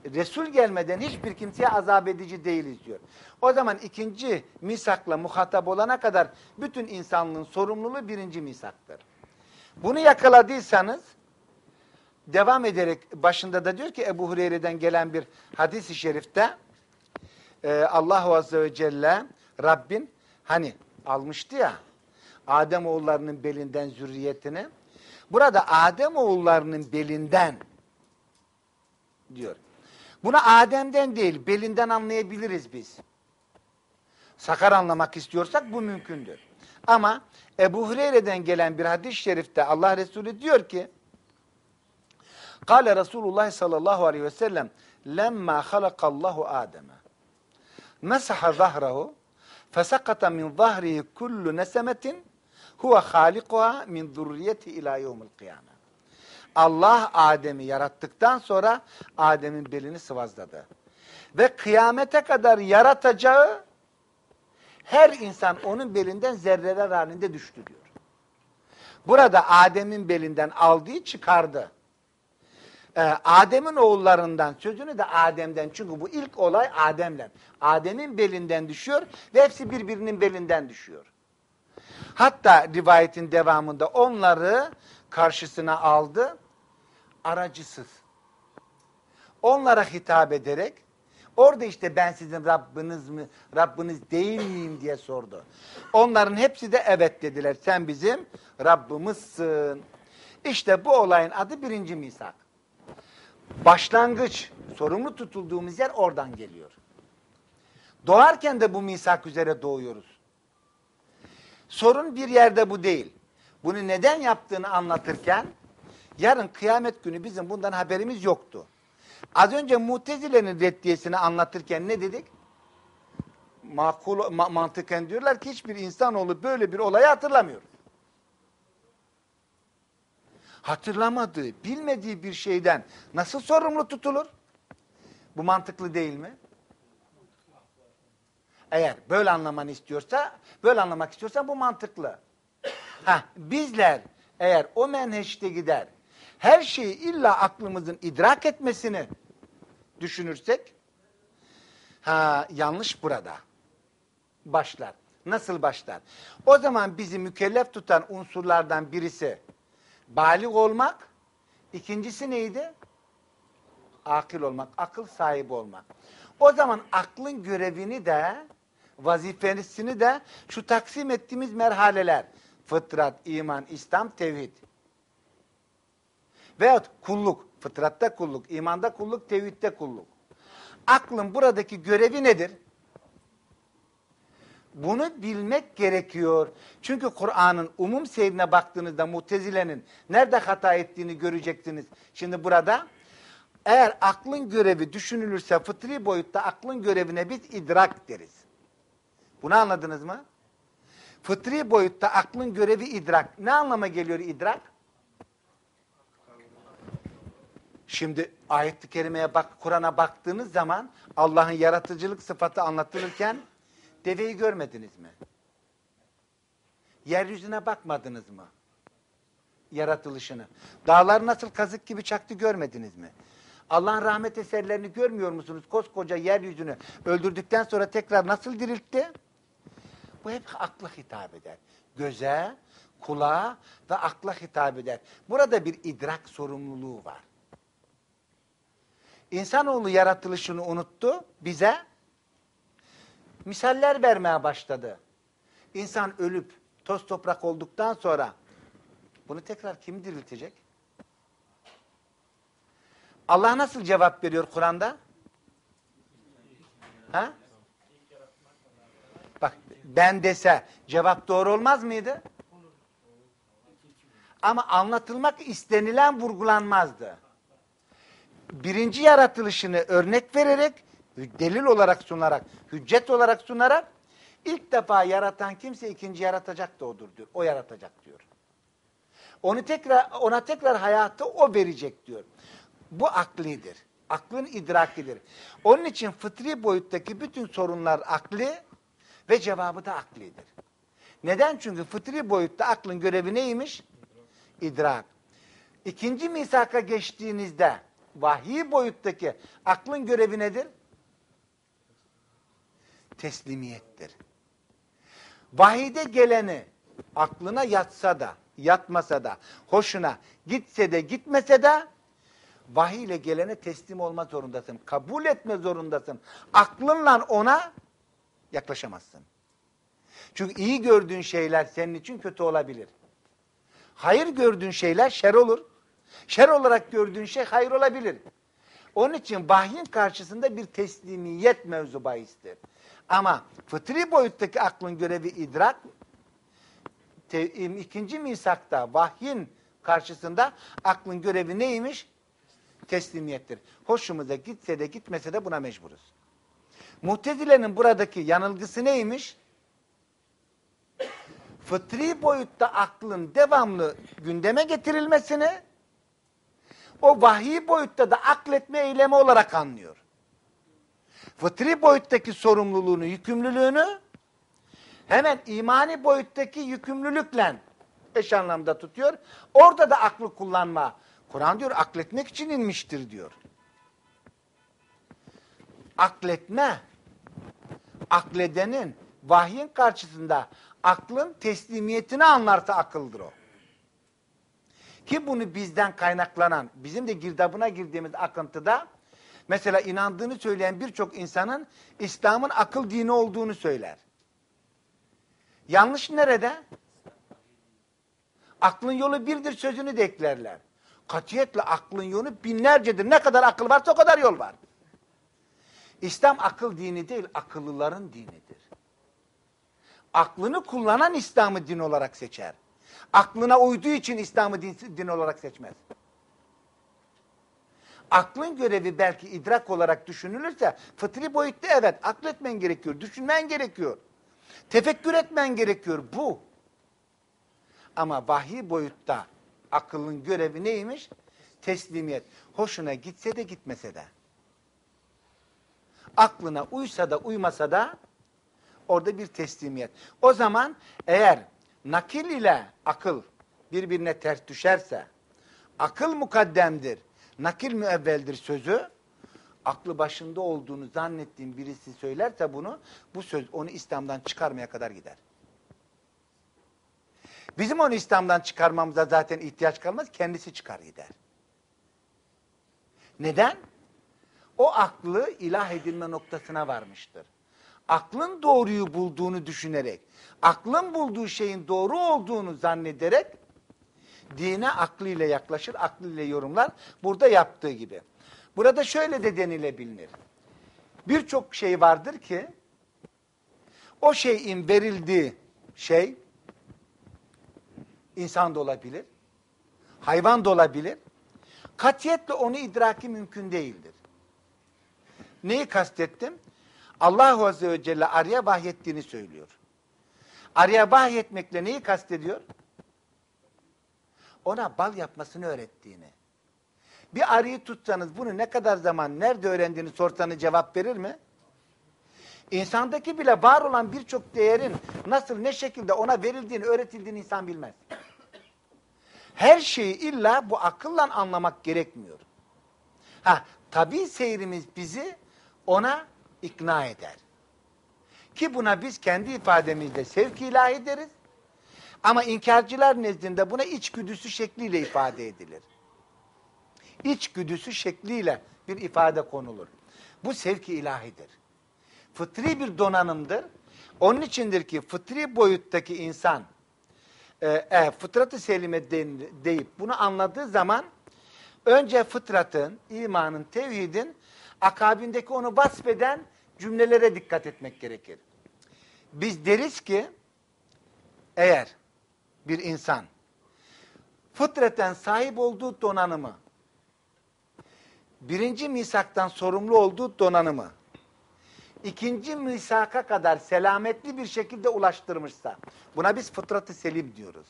Resul gelmeden hiçbir kimseye azap edici değiliz diyor. O zaman ikinci misakla muhatap olana kadar bütün insanlığın sorumluluğu birinci misaktır. Bunu yakaladıysanız devam ederek başında da diyor ki Ebu Hureyre'den gelen bir hadis-i şerifte e, Allahu Azze ve Celle Rabbin hani almıştı ya Adem oğullarının belinden zürriyetini. Burada Adem oğullarının belinden diyor. Bunu Adem'den değil, belinden anlayabiliriz biz. Sakar anlamak istiyorsak bu mümkündür. Ama Ebu Hureyre'den gelen bir hadis-i şerifte Allah Resulü diyor ki, Kale Resulullah sallallahu aleyhi ve sellem, lemma halakallahu Adem'e, mesaha zahrahu, fesakata min zahrihi kullu nesemetin, huve halikuha min zurriyeti ila yevmil kıyame. Allah Adem'i yarattıktan sonra Adem'in belini sıvazladı. Ve kıyamete kadar yaratacağı her insan onun belinden zerreler halinde düştü diyor. Burada Adem'in belinden aldığı çıkardı. Ee, Adem'in oğullarından sözünü de Adem'den çünkü bu ilk olay Adem'le. Adem'in belinden düşüyor ve hepsi birbirinin belinden düşüyor. Hatta rivayetin devamında onları karşısına aldı, aracısız. Onlara hitap ederek, orada işte ben sizin Rabbiniz mi, Rabbiniz değil miyim diye sordu. Onların hepsi de evet dediler, sen bizim Rabbimizsin. İşte bu olayın adı birinci misak. Başlangıç, sorumlu tutulduğumuz yer oradan geliyor. Doğarken de bu misak üzere doğuyoruz. Sorun bir yerde bu değil. Bunu neden yaptığını anlatırken yarın kıyamet günü bizim bundan haberimiz yoktu. Az önce Mutezile'nin reddiyesini anlatırken ne dedik? Makul, ma- mantıken diyorlar ki hiçbir insanoğlu böyle bir olayı hatırlamıyor. Hatırlamadığı, bilmediği bir şeyden nasıl sorumlu tutulur? Bu mantıklı değil mi? Eğer böyle anlamanı istiyorsa, böyle anlamak istiyorsan bu mantıklı. Ha, bizler eğer o menheşte gider, her şeyi illa aklımızın idrak etmesini düşünürsek, ha, yanlış burada. Başlar. Nasıl başlar? O zaman bizi mükellef tutan unsurlardan birisi balik olmak, ikincisi neydi? Akıl olmak, akıl sahibi olmak. O zaman aklın görevini de, vazifesini de şu taksim ettiğimiz merhaleler, fıtrat, iman, İslam, tevhid. Veyahut kulluk, fıtratta kulluk, imanda kulluk, tevhidde kulluk. Aklın buradaki görevi nedir? Bunu bilmek gerekiyor. Çünkü Kur'an'ın umum seyrine baktığınızda Mutezile'nin nerede hata ettiğini göreceksiniz. Şimdi burada eğer aklın görevi düşünülürse fıtri boyutta aklın görevine biz idrak deriz. Bunu anladınız mı? Fıtri boyutta aklın görevi idrak. Ne anlama geliyor idrak? Şimdi ayet-i kerimeye bak, Kur'an'a baktığınız zaman Allah'ın yaratıcılık sıfatı anlatılırken deveyi görmediniz mi? Yeryüzüne bakmadınız mı? Yaratılışını. Dağlar nasıl kazık gibi çaktı görmediniz mi? Allah'ın rahmet eserlerini görmüyor musunuz? Koskoca yeryüzünü öldürdükten sonra tekrar nasıl diriltti? Bu hep akla hitap eder. Göze, kulağa ve akla hitap eder. Burada bir idrak sorumluluğu var. İnsanoğlu yaratılışını unuttu, bize misaller vermeye başladı. İnsan ölüp toz toprak olduktan sonra bunu tekrar kim diriltecek? Allah nasıl cevap veriyor Kur'an'da? Ha? Bak ben dese cevap doğru olmaz mıydı? Ama anlatılmak istenilen vurgulanmazdı. Birinci yaratılışını örnek vererek, delil olarak sunarak, hüccet olarak sunarak ilk defa yaratan kimse ikinci yaratacak da odur diyor. O yaratacak diyor. Onu tekrar ona tekrar hayatı o verecek diyor. Bu aklidir. Aklın idrakidir. Onun için fıtri boyuttaki bütün sorunlar akli ve cevabı da aklidir. Neden? Çünkü fıtri boyutta aklın görevi neymiş? İdrak. İkinci misaka geçtiğinizde vahiy boyuttaki aklın görevi nedir? Teslimiyettir. Vahide geleni aklına yatsa da, yatmasa da, hoşuna gitse de gitmese de vahiy ile gelene teslim olma zorundasın. Kabul etme zorundasın. Aklınla ona yaklaşamazsın. Çünkü iyi gördüğün şeyler senin için kötü olabilir. Hayır gördüğün şeyler şer olur. Şer olarak gördüğün şey hayır olabilir. Onun için vahyin karşısında bir teslimiyet mevzu bahistir. Ama fıtri boyuttaki aklın görevi idrak, te, ikinci misakta vahyin karşısında aklın görevi neymiş? Teslimiyettir. Hoşumuza gitse de gitmese de buna mecburuz. Muhtezile'nin buradaki yanılgısı neymiş? Fıtri boyutta aklın devamlı gündeme getirilmesini o vahiy boyutta da akletme eylemi olarak anlıyor. Fıtri boyuttaki sorumluluğunu, yükümlülüğünü hemen imani boyuttaki yükümlülükle eş anlamda tutuyor. Orada da aklı kullanma. Kur'an diyor akletmek için inmiştir diyor. Akletme, akledenin vahyin karşısında aklın teslimiyetini anlarsa akıldır o. Ki bunu bizden kaynaklanan, bizim de girdabına girdiğimiz akıntıda mesela inandığını söyleyen birçok insanın İslam'ın akıl dini olduğunu söyler. Yanlış nerede? Aklın yolu birdir sözünü de eklerler. Katiyetle aklın yolu binlercedir. Ne kadar akıl varsa o kadar yol var. İslam akıl dini değil, akıllıların dinidir. Aklını kullanan İslam'ı din olarak seçer. Aklına uyduğu için İslam'ı din, din olarak seçmez. Aklın görevi belki idrak olarak düşünülürse fıtri boyutta evet akletmen gerekiyor, düşünmen gerekiyor. Tefekkür etmen gerekiyor bu. Ama vahiy boyutta akılın görevi neymiş? Teslimiyet. Hoşuna gitse de gitmese de. Aklına uysa da uymasa da orada bir teslimiyet. O zaman eğer nakil ile akıl birbirine ters düşerse, akıl mukaddemdir, nakil müevveldir sözü, aklı başında olduğunu zannettiğim birisi söylerse bunu, bu söz onu İslam'dan çıkarmaya kadar gider. Bizim onu İslam'dan çıkarmamıza zaten ihtiyaç kalmaz, kendisi çıkar gider. Neden? O aklı ilah edilme noktasına varmıştır. Aklın doğruyu bulduğunu düşünerek, aklın bulduğu şeyin doğru olduğunu zannederek, dine aklıyla yaklaşır, aklıyla yorumlar. Burada yaptığı gibi. Burada şöyle de denilebilir. Birçok şey vardır ki, o şeyin verildiği şey, insan da olabilir, hayvan da olabilir, katiyetle onu idraki mümkün değildir. Neyi kastettim? Allahu Azze ve Celle arıya vahyettiğini söylüyor. Arıya vahyetmekle neyi kastediyor? Ona bal yapmasını öğrettiğini. Bir arıyı tutsanız bunu ne kadar zaman, nerede öğrendiğini sorsanız cevap verir mi? İnsandaki bile var olan birçok değerin nasıl, ne şekilde ona verildiğini, öğretildiğini insan bilmez. Her şeyi illa bu akılla anlamak gerekmiyor. Ha, tabi seyrimiz bizi ona ikna eder. Ki buna biz kendi ifademizde sevk ilahi deriz. Ama inkarcılar nezdinde buna içgüdüsü şekliyle ifade edilir. İçgüdüsü şekliyle bir ifade konulur. Bu sevki ilahidir. Fıtri bir donanımdır. Onun içindir ki fıtri boyuttaki insan e, e, fıtratı selime de, deyip bunu anladığı zaman önce fıtratın, imanın, tevhidin akabindeki onu vasfeden cümlelere dikkat etmek gerekir. Biz deriz ki eğer bir insan fıtraten sahip olduğu donanımı birinci misaktan sorumlu olduğu donanımı ikinci misaka kadar selametli bir şekilde ulaştırmışsa buna biz fıtratı selim diyoruz.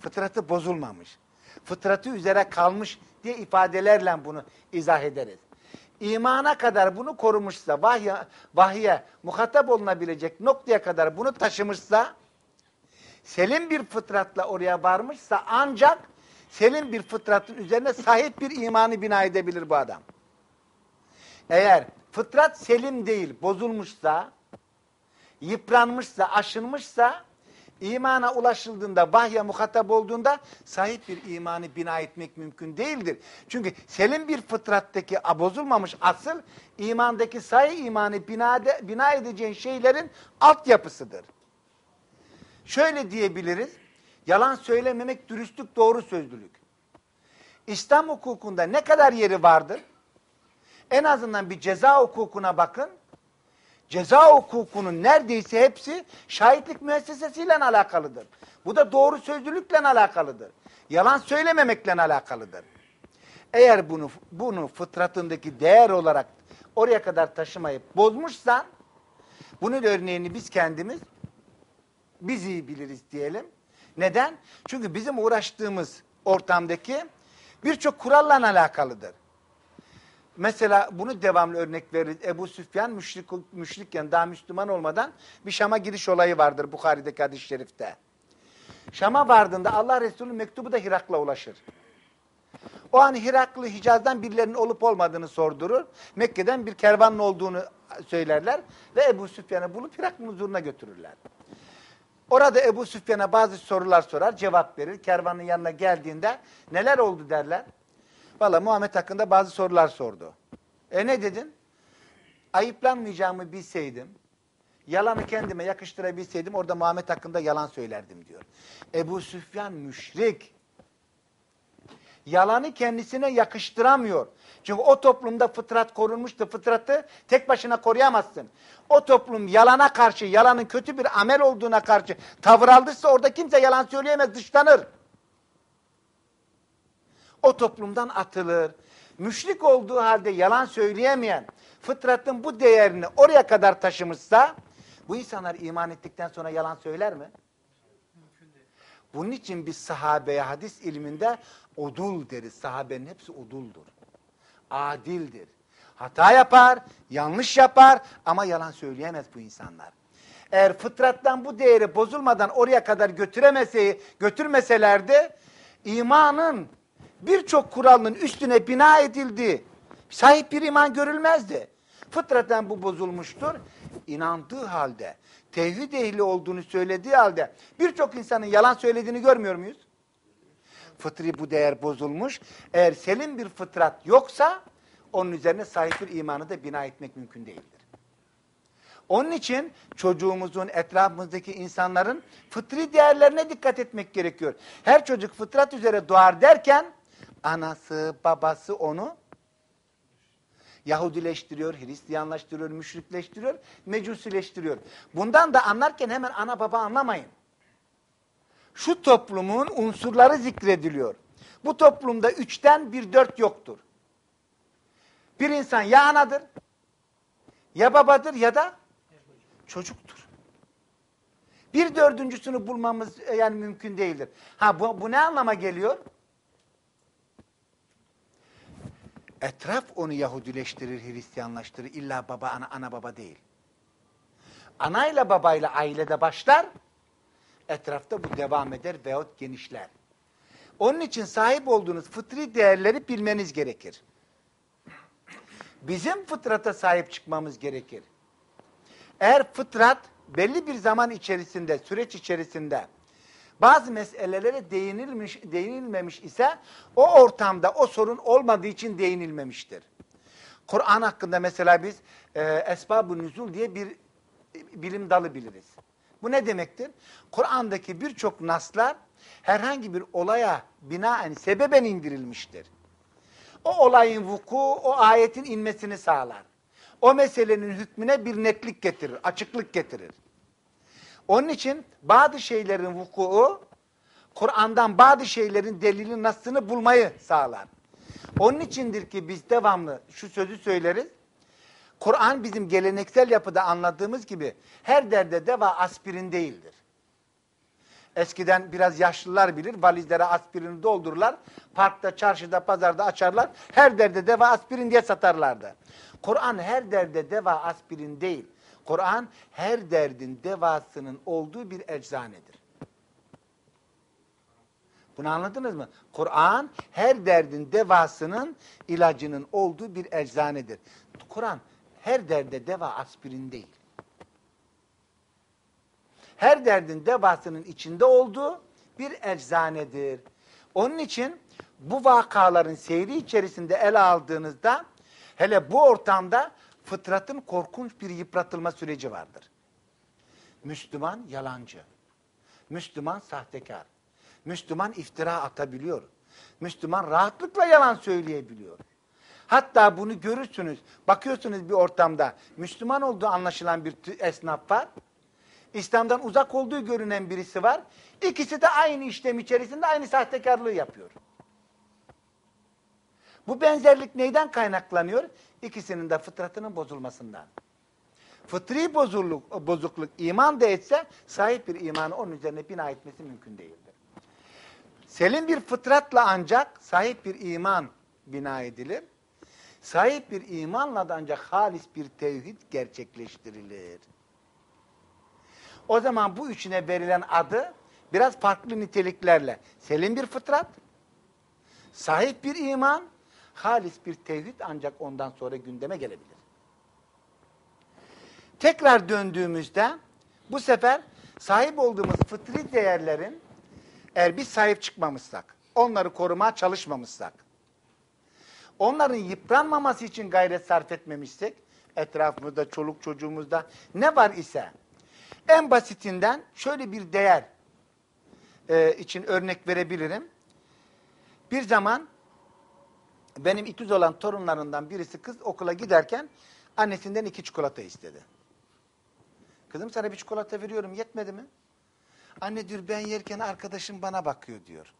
Fıtratı bozulmamış. Fıtratı üzere kalmış diye ifadelerle bunu izah ederiz. İmana kadar bunu korumuşsa, vahye, vahye muhatap olunabilecek noktaya kadar bunu taşımışsa, selim bir fıtratla oraya varmışsa ancak selim bir fıtratın üzerine sahip bir imanı bina edebilir bu adam. Eğer fıtrat selim değil, bozulmuşsa, yıpranmışsa, aşınmışsa, imana ulaşıldığında, vahye muhatap olduğunda sahip bir imanı bina etmek mümkün değildir. Çünkü selim bir fıtrattaki bozulmamış asıl, imandaki sayı imanı bina, bina edeceğin şeylerin altyapısıdır. Şöyle diyebiliriz, yalan söylememek dürüstlük, doğru sözlülük. İslam hukukunda ne kadar yeri vardır? En azından bir ceza hukukuna bakın. Ceza hukukunun neredeyse hepsi şahitlik müessesesiyle alakalıdır. Bu da doğru sözlülükle alakalıdır. Yalan söylememekle alakalıdır. Eğer bunu bunu fıtratındaki değer olarak oraya kadar taşımayıp bozmuşsan bunun örneğini biz kendimiz biz iyi biliriz diyelim. Neden? Çünkü bizim uğraştığımız ortamdaki birçok kuralla alakalıdır. Mesela bunu devamlı örnek veririz. Ebu Süfyan müşrik, müşrikken daha Müslüman olmadan bir Şam'a giriş olayı vardır Bukhari'deki hadis-i şerifte. Şam'a vardığında Allah Resulü mektubu da Hirak'la ulaşır. O an Hiraklı Hicaz'dan birilerinin olup olmadığını sordurur. Mekke'den bir kervanın olduğunu söylerler ve Ebu Süfyan'ı bulup Hirak'ın huzuruna götürürler. Orada Ebu Süfyan'a bazı sorular sorar, cevap verir. Kervanın yanına geldiğinde neler oldu derler. Valla Muhammed hakkında bazı sorular sordu. E ne dedin? Ayıplanmayacağımı bilseydim, yalanı kendime yakıştırabilseydim orada Muhammed hakkında yalan söylerdim diyor. Ebu Süfyan müşrik. Yalanı kendisine yakıştıramıyor. Çünkü o toplumda fıtrat korunmuştu. Fıtratı tek başına koruyamazsın. O toplum yalana karşı, yalanın kötü bir amel olduğuna karşı tavır aldıysa orada kimse yalan söyleyemez, dışlanır. O toplumdan atılır. Müşrik olduğu halde yalan söyleyemeyen, fıtratın bu değerini oraya kadar taşımışsa, bu insanlar iman ettikten sonra yalan söyler mi? Bunun için biz sahabeye hadis ilminde odul deriz. Sahabenin hepsi oduldur. Adildir. Hata yapar, yanlış yapar ama yalan söyleyemez bu insanlar. Eğer fıtrattan bu değeri bozulmadan oraya kadar götüremese, götürmeselerdi imanın birçok kuralının üstüne bina edildiği sahip bir iman görülmezdi. Fıtraten bu bozulmuştur. İnandığı halde, tevhid ehli olduğunu söylediği halde birçok insanın yalan söylediğini görmüyor muyuz? Fıtri bu değer bozulmuş. Eğer selim bir fıtrat yoksa onun üzerine sahip bir imanı da bina etmek mümkün değildir. Onun için çocuğumuzun, etrafımızdaki insanların fıtri değerlerine dikkat etmek gerekiyor. Her çocuk fıtrat üzere doğar derken anası, babası onu Yahudileştiriyor, Hristiyanlaştırıyor, müşrikleştiriyor, mecusileştiriyor. Bundan da anlarken hemen ana baba anlamayın. Şu toplumun unsurları zikrediliyor. Bu toplumda üçten bir dört yoktur. Bir insan ya anadır, ya babadır ya da çocuktur. Bir dördüncüsünü bulmamız e, yani mümkün değildir. Ha bu, bu ne anlama geliyor? Etraf onu Yahudileştirir, Hristiyanlaştırır. İlla baba, ana, ana baba değil. Anayla babayla ailede başlar, etrafta bu devam eder veyahut genişler. Onun için sahip olduğunuz fıtri değerleri bilmeniz gerekir. Bizim fıtrata sahip çıkmamız gerekir. Eğer fıtrat belli bir zaman içerisinde, süreç içerisinde bazı meselelere değinilmiş, değinilmemiş ise o ortamda o sorun olmadığı için değinilmemiştir. Kur'an hakkında mesela biz e, esbab-ı nüzul diye bir e, bilim dalı biliriz. Bu ne demektir? Kur'an'daki birçok naslar herhangi bir olaya binaen sebeben indirilmiştir. O olayın vuku, o ayetin inmesini sağlar. O meselenin hükmüne bir netlik getirir, açıklık getirir. Onun için bazı şeylerin vuku Kur'an'dan bazı şeylerin delilin nasını bulmayı sağlar. Onun içindir ki biz devamlı şu sözü söyleriz. Kur'an bizim geleneksel yapıda anladığımız gibi her derde deva aspirin değildir. Eskiden biraz yaşlılar bilir, valizlere aspirini doldururlar. Parkta, çarşıda, pazarda açarlar. Her derde deva aspirin diye satarlardı. Kur'an her derde deva aspirin değil. Kur'an her derdin devasının olduğu bir eczanedir. Bunu anladınız mı? Kur'an her derdin devasının ilacının olduğu bir eczanedir. Kur'an her derde deva aspirin değil. Her derdin devasının içinde olduğu bir eczanedir. Onun için bu vakaların seyri içerisinde ele aldığınızda hele bu ortamda fıtratın korkunç bir yıpratılma süreci vardır. Müslüman yalancı. Müslüman sahtekar. Müslüman iftira atabiliyor. Müslüman rahatlıkla yalan söyleyebiliyor. Hatta bunu görürsünüz. Bakıyorsunuz bir ortamda Müslüman olduğu anlaşılan bir esnaf var. İslam'dan uzak olduğu görünen birisi var. İkisi de aynı işlem içerisinde aynı sahtekarlığı yapıyor. Bu benzerlik neyden kaynaklanıyor? İkisinin de fıtratının bozulmasından. Fıtri bozuluk, bozukluk iman da etse sahip bir imanı onun üzerine bina etmesi mümkün değildir. Selim bir fıtratla ancak sahip bir iman bina edilir. Sahip bir imanla da ancak halis bir tevhid gerçekleştirilir. O zaman bu üçüne verilen adı biraz farklı niteliklerle. Selim bir fıtrat, sahip bir iman, halis bir tevhid ancak ondan sonra gündeme gelebilir. Tekrar döndüğümüzde bu sefer sahip olduğumuz fıtri değerlerin eğer biz sahip çıkmamışsak, onları korumaya çalışmamışsak, onların yıpranmaması için gayret sarf etmemişsek, etrafımızda, çoluk çocuğumuzda ne var ise, en basitinden şöyle bir değer e, için örnek verebilirim. Bir zaman benim ikiz olan torunlarından birisi kız okula giderken annesinden iki çikolata istedi. Kızım sana bir çikolata veriyorum yetmedi mi? Anne diyor ben yerken arkadaşım bana bakıyor diyor.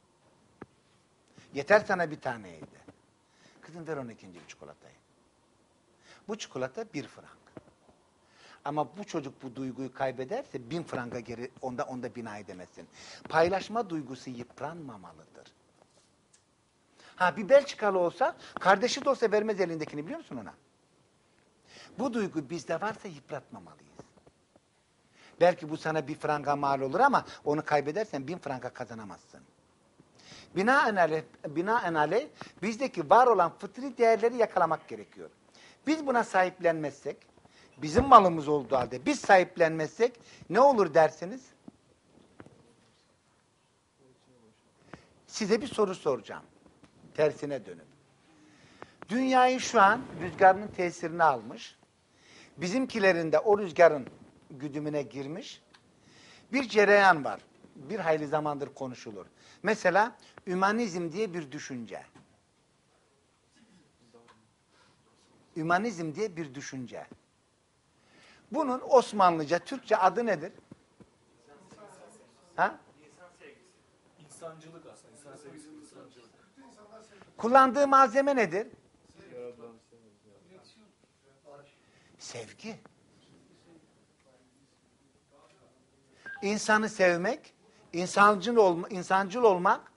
Yeter sana bir taneydi. Kızım ver ona ikinci bir çikolatayı. Bu çikolata bir frank. Ama bu çocuk bu duyguyu kaybederse bin franga geri onda onda bina edemezsin. Paylaşma duygusu yıpranmamalıdır. Ha bir Belçikalı olsa kardeşi de olsa vermez elindekini biliyor musun ona? Bu duygu bizde varsa yıpratmamalıyız. Belki bu sana bir franga mal olur ama onu kaybedersen bin franga kazanamazsın. Binaenaleyh, binaenaleyh bizdeki var olan fıtri değerleri yakalamak gerekiyor. Biz buna sahiplenmezsek, bizim malımız olduğu halde biz sahiplenmezsek ne olur dersiniz? Size bir soru soracağım. Tersine dönüp. Dünyayı şu an rüzgarının tesirini almış. Bizimkilerin de o rüzgarın güdümüne girmiş. Bir cereyan var. Bir hayli zamandır konuşulur. Mesela ümanizm diye bir düşünce. Ümanizm diye bir düşünce. Bunun Osmanlıca, Türkçe adı nedir? Ha? İnsancılık aslında. İnsan sevgisi, insancılık. Kullandığı malzeme nedir? Sevgi. İnsanı sevmek, insancıl, olma, insancıl olmak,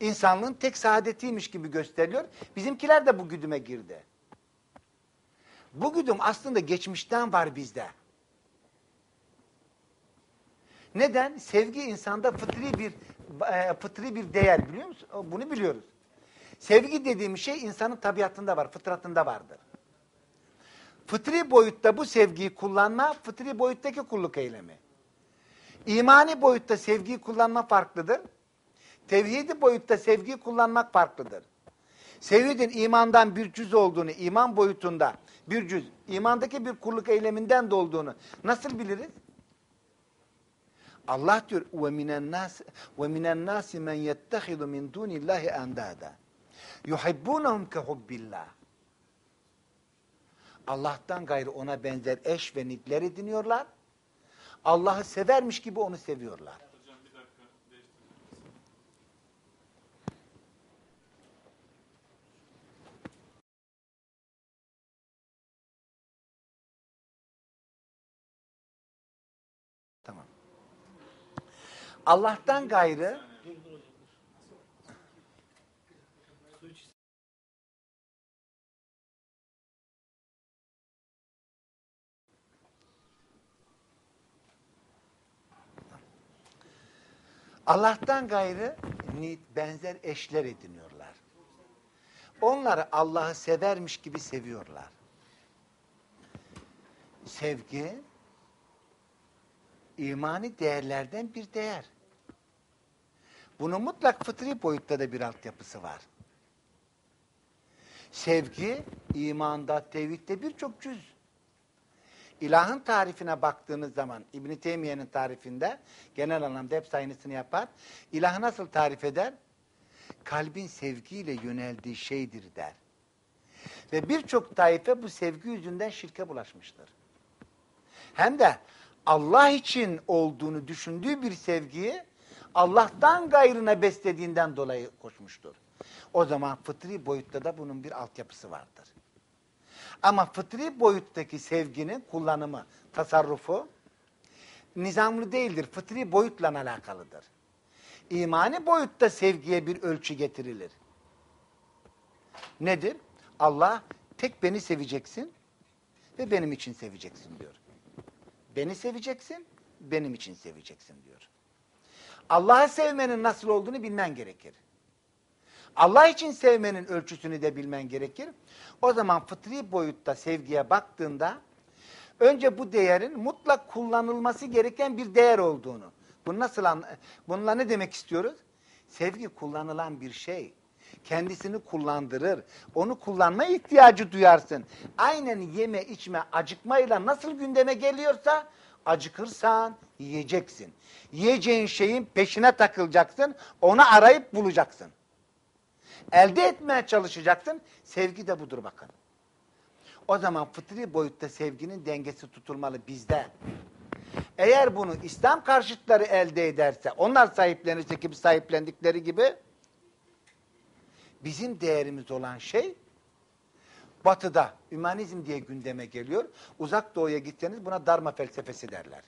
insanlığın tek saadetiymiş gibi gösteriliyor. Bizimkiler de bu güdüme girdi. Bu güdüm aslında geçmişten var bizde. Neden? Sevgi insanda fıtri bir e, fıtri bir değer biliyor musun? Bunu biliyoruz. Sevgi dediğim şey insanın tabiatında var, fıtratında vardır. Fıtri boyutta bu sevgiyi kullanma, fıtri boyuttaki kulluk eylemi. İmani boyutta sevgiyi kullanma farklıdır. Tevhidi boyutta sevgiyi kullanmak farklıdır. Sevginin imandan bir cüz olduğunu, iman boyutunda bir cüz, imandaki bir kulluk eyleminden de olduğunu nasıl biliriz? Allah diyor ve minen nas ve minen nas men yettehidu min dunillahi andada. Yuhibbunhum ke hubbillah. Allah'tan gayrı ona benzer eş ve nitler ediniyorlar. Allah'ı severmiş gibi onu seviyorlar. Tamam. Allah'tan gayrı Allah'tan gayrı benzer eşler ediniyorlar. Onları Allah'ı severmiş gibi seviyorlar. Sevgi imani değerlerden bir değer. Bunun mutlak fıtri boyutta da bir altyapısı var. Sevgi imanda, tevhidde birçok cüz. İlahın tarifine baktığınız zaman İbn Teymiye'nin tarifinde genel anlamda hep aynısını yapar. İlahı nasıl tarif eder? Kalbin sevgiyle yöneldiği şeydir der. Ve birçok taife bu sevgi yüzünden şirke bulaşmıştır. Hem de Allah için olduğunu düşündüğü bir sevgiyi Allah'tan gayrına beslediğinden dolayı koşmuştur. O zaman fıtri boyutta da bunun bir altyapısı vardır. Ama fıtri boyuttaki sevginin kullanımı, tasarrufu nizamlı değildir. Fıtri boyutla alakalıdır. İmani boyutta sevgiye bir ölçü getirilir. Nedir? Allah tek beni seveceksin ve benim için seveceksin diyor. Beni seveceksin, benim için seveceksin diyor. Allah'ı sevmenin nasıl olduğunu bilmen gerekir. Allah için sevmenin ölçüsünü de bilmen gerekir. O zaman fıtri boyutta sevgiye baktığında önce bu değerin mutlak kullanılması gereken bir değer olduğunu. Bunu nasıl Bununla ne demek istiyoruz? Sevgi kullanılan bir şey. Kendisini kullandırır. Onu kullanma ihtiyacı duyarsın. Aynen yeme içme acıkmayla nasıl gündeme geliyorsa acıkırsan yiyeceksin. Yiyeceğin şeyin peşine takılacaksın. Onu arayıp bulacaksın. Elde etmeye çalışacaksın. Sevgi de budur bakın. O zaman fıtri boyutta sevginin dengesi tutulmalı bizde. Eğer bunu İslam karşıtları elde ederse, onlar sahiplenirse gibi sahiplendikleri gibi bizim değerimiz olan şey batıda ümanizm diye gündeme geliyor. Uzak doğuya gitseniz buna darma felsefesi derler.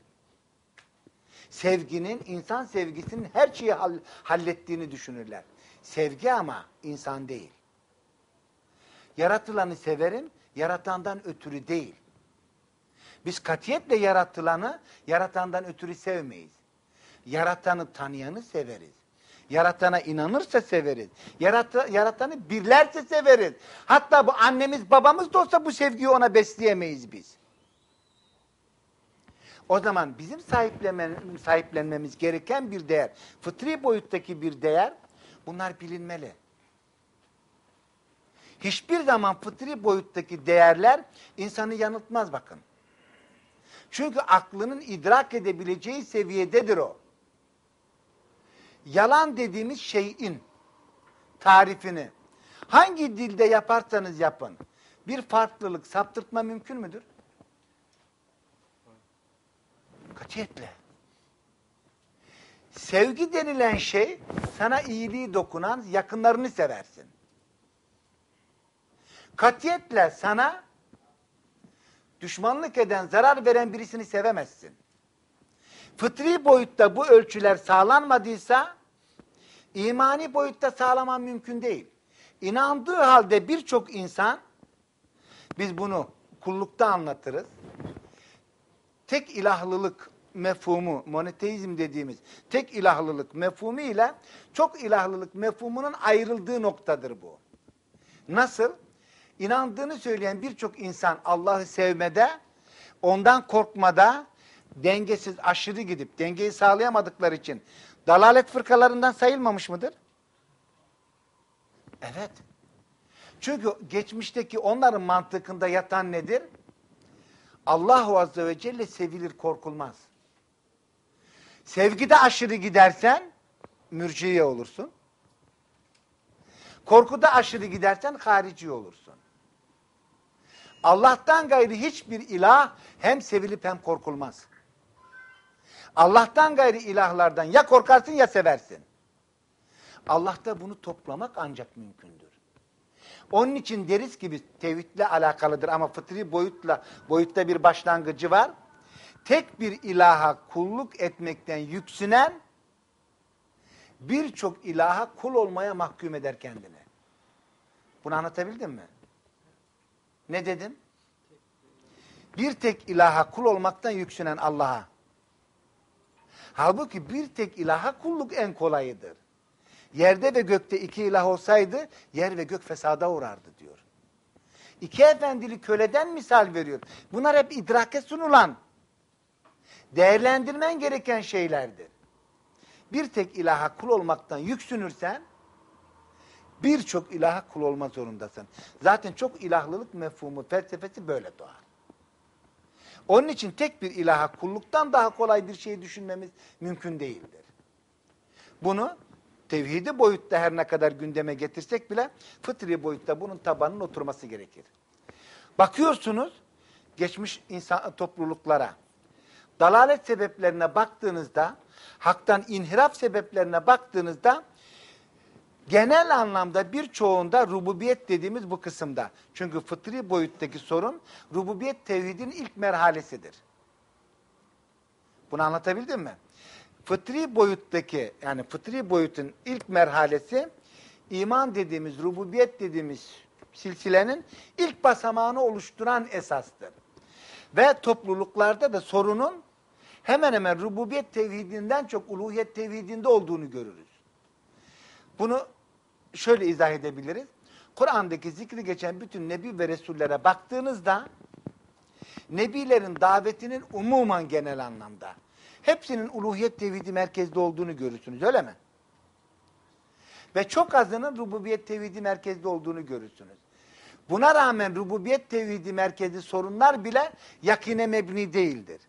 Sevginin, insan sevgisinin her şeyi hall- hallettiğini düşünürler. Sevgi ama insan değil. Yaratılanı severim, yaratandan ötürü değil. Biz katiyetle yaratılanı yaratandan ötürü sevmeyiz. Yaratanı tanıyanı severiz. Yaratana inanırsa severiz. Yaratı, yaratanı birlerse severiz. Hatta bu annemiz babamız da olsa bu sevgiyi ona besleyemeyiz biz. O zaman bizim sahiplenmemiz gereken bir değer, fıtri boyuttaki bir değer, bunlar bilinmeli. Hiçbir zaman fıtri boyuttaki değerler insanı yanıltmaz bakın. Çünkü aklının idrak edebileceği seviyededir o. Yalan dediğimiz şeyin tarifini hangi dilde yaparsanız yapın bir farklılık saptırtma mümkün müdür? Katiyetle. Sevgi denilen şey sana iyiliği dokunan yakınlarını seversin. Katiyetle sana düşmanlık eden, zarar veren birisini sevemezsin. Fıtri boyutta bu ölçüler sağlanmadıysa imani boyutta sağlaman mümkün değil. İnandığı halde birçok insan biz bunu kullukta anlatırız. Tek ilahlılık mefhumu, monoteizm dediğimiz tek ilahlılık mefhumu ile çok ilahlılık mefhumunun ayrıldığı noktadır bu. Nasıl? İnandığını söyleyen birçok insan Allah'ı sevmede, ondan korkmada, dengesiz aşırı gidip dengeyi sağlayamadıkları için dalalet fırkalarından sayılmamış mıdır? Evet. Çünkü geçmişteki onların mantıkında yatan nedir? Allahu Azze ve Celle sevilir, korkulmaz. Sevgide aşırı gidersen mürciye olursun. Korkuda aşırı gidersen harici olursun. Allah'tan gayri hiçbir ilah hem sevilip hem korkulmaz. Allah'tan gayri ilahlardan ya korkarsın ya seversin. Allah'ta bunu toplamak ancak mümkündür. Onun için deriz ki biz tevhidle alakalıdır ama fıtri boyutla boyutta bir başlangıcı var. Tek bir ilaha kulluk etmekten yüksünen birçok ilaha kul olmaya mahkum eder kendini. Bunu anlatabildim mi? Ne dedim? Bir tek ilaha kul olmaktan yüksünen Allah'a. Halbuki bir tek ilaha kulluk en kolayıdır. Yerde ve gökte iki ilah olsaydı yer ve gök fesada uğrardı diyor. İki efendili köleden misal veriyor. Bunlar hep idrake sunulan, değerlendirmen gereken şeylerdir. Bir tek ilaha kul olmaktan yüksünürsen birçok ilaha kul olma zorundasın. Zaten çok ilahlılık mefhumu, felsefesi böyle doğar. Onun için tek bir ilaha kulluktan daha kolay bir şey düşünmemiz mümkün değildir. Bunu tevhidi boyutta her ne kadar gündeme getirsek bile fıtri boyutta bunun tabanının oturması gerekir. Bakıyorsunuz geçmiş insan topluluklara, dalalet sebeplerine baktığınızda, haktan inhiraf sebeplerine baktığınızda genel anlamda birçoğunda rububiyet dediğimiz bu kısımda. Çünkü fıtri boyuttaki sorun rububiyet tevhidin ilk merhalesidir. Bunu anlatabildim mi? Fıtri boyuttaki yani fıtri boyutun ilk merhalesi iman dediğimiz, rububiyet dediğimiz silsilenin ilk basamağını oluşturan esastır. Ve topluluklarda da sorunun hemen hemen rububiyet tevhidinden çok uluhiyet tevhidinde olduğunu görürüz. Bunu şöyle izah edebiliriz. Kur'an'daki zikri geçen bütün nebi ve resullere baktığınızda nebilerin davetinin umuman genel anlamda hepsinin uluhiyet tevhidi merkezde olduğunu görürsünüz öyle mi? Ve çok azının rububiyet tevhidi merkezde olduğunu görürsünüz. Buna rağmen rububiyet tevhidi merkezi sorunlar bile yakine mebni değildir.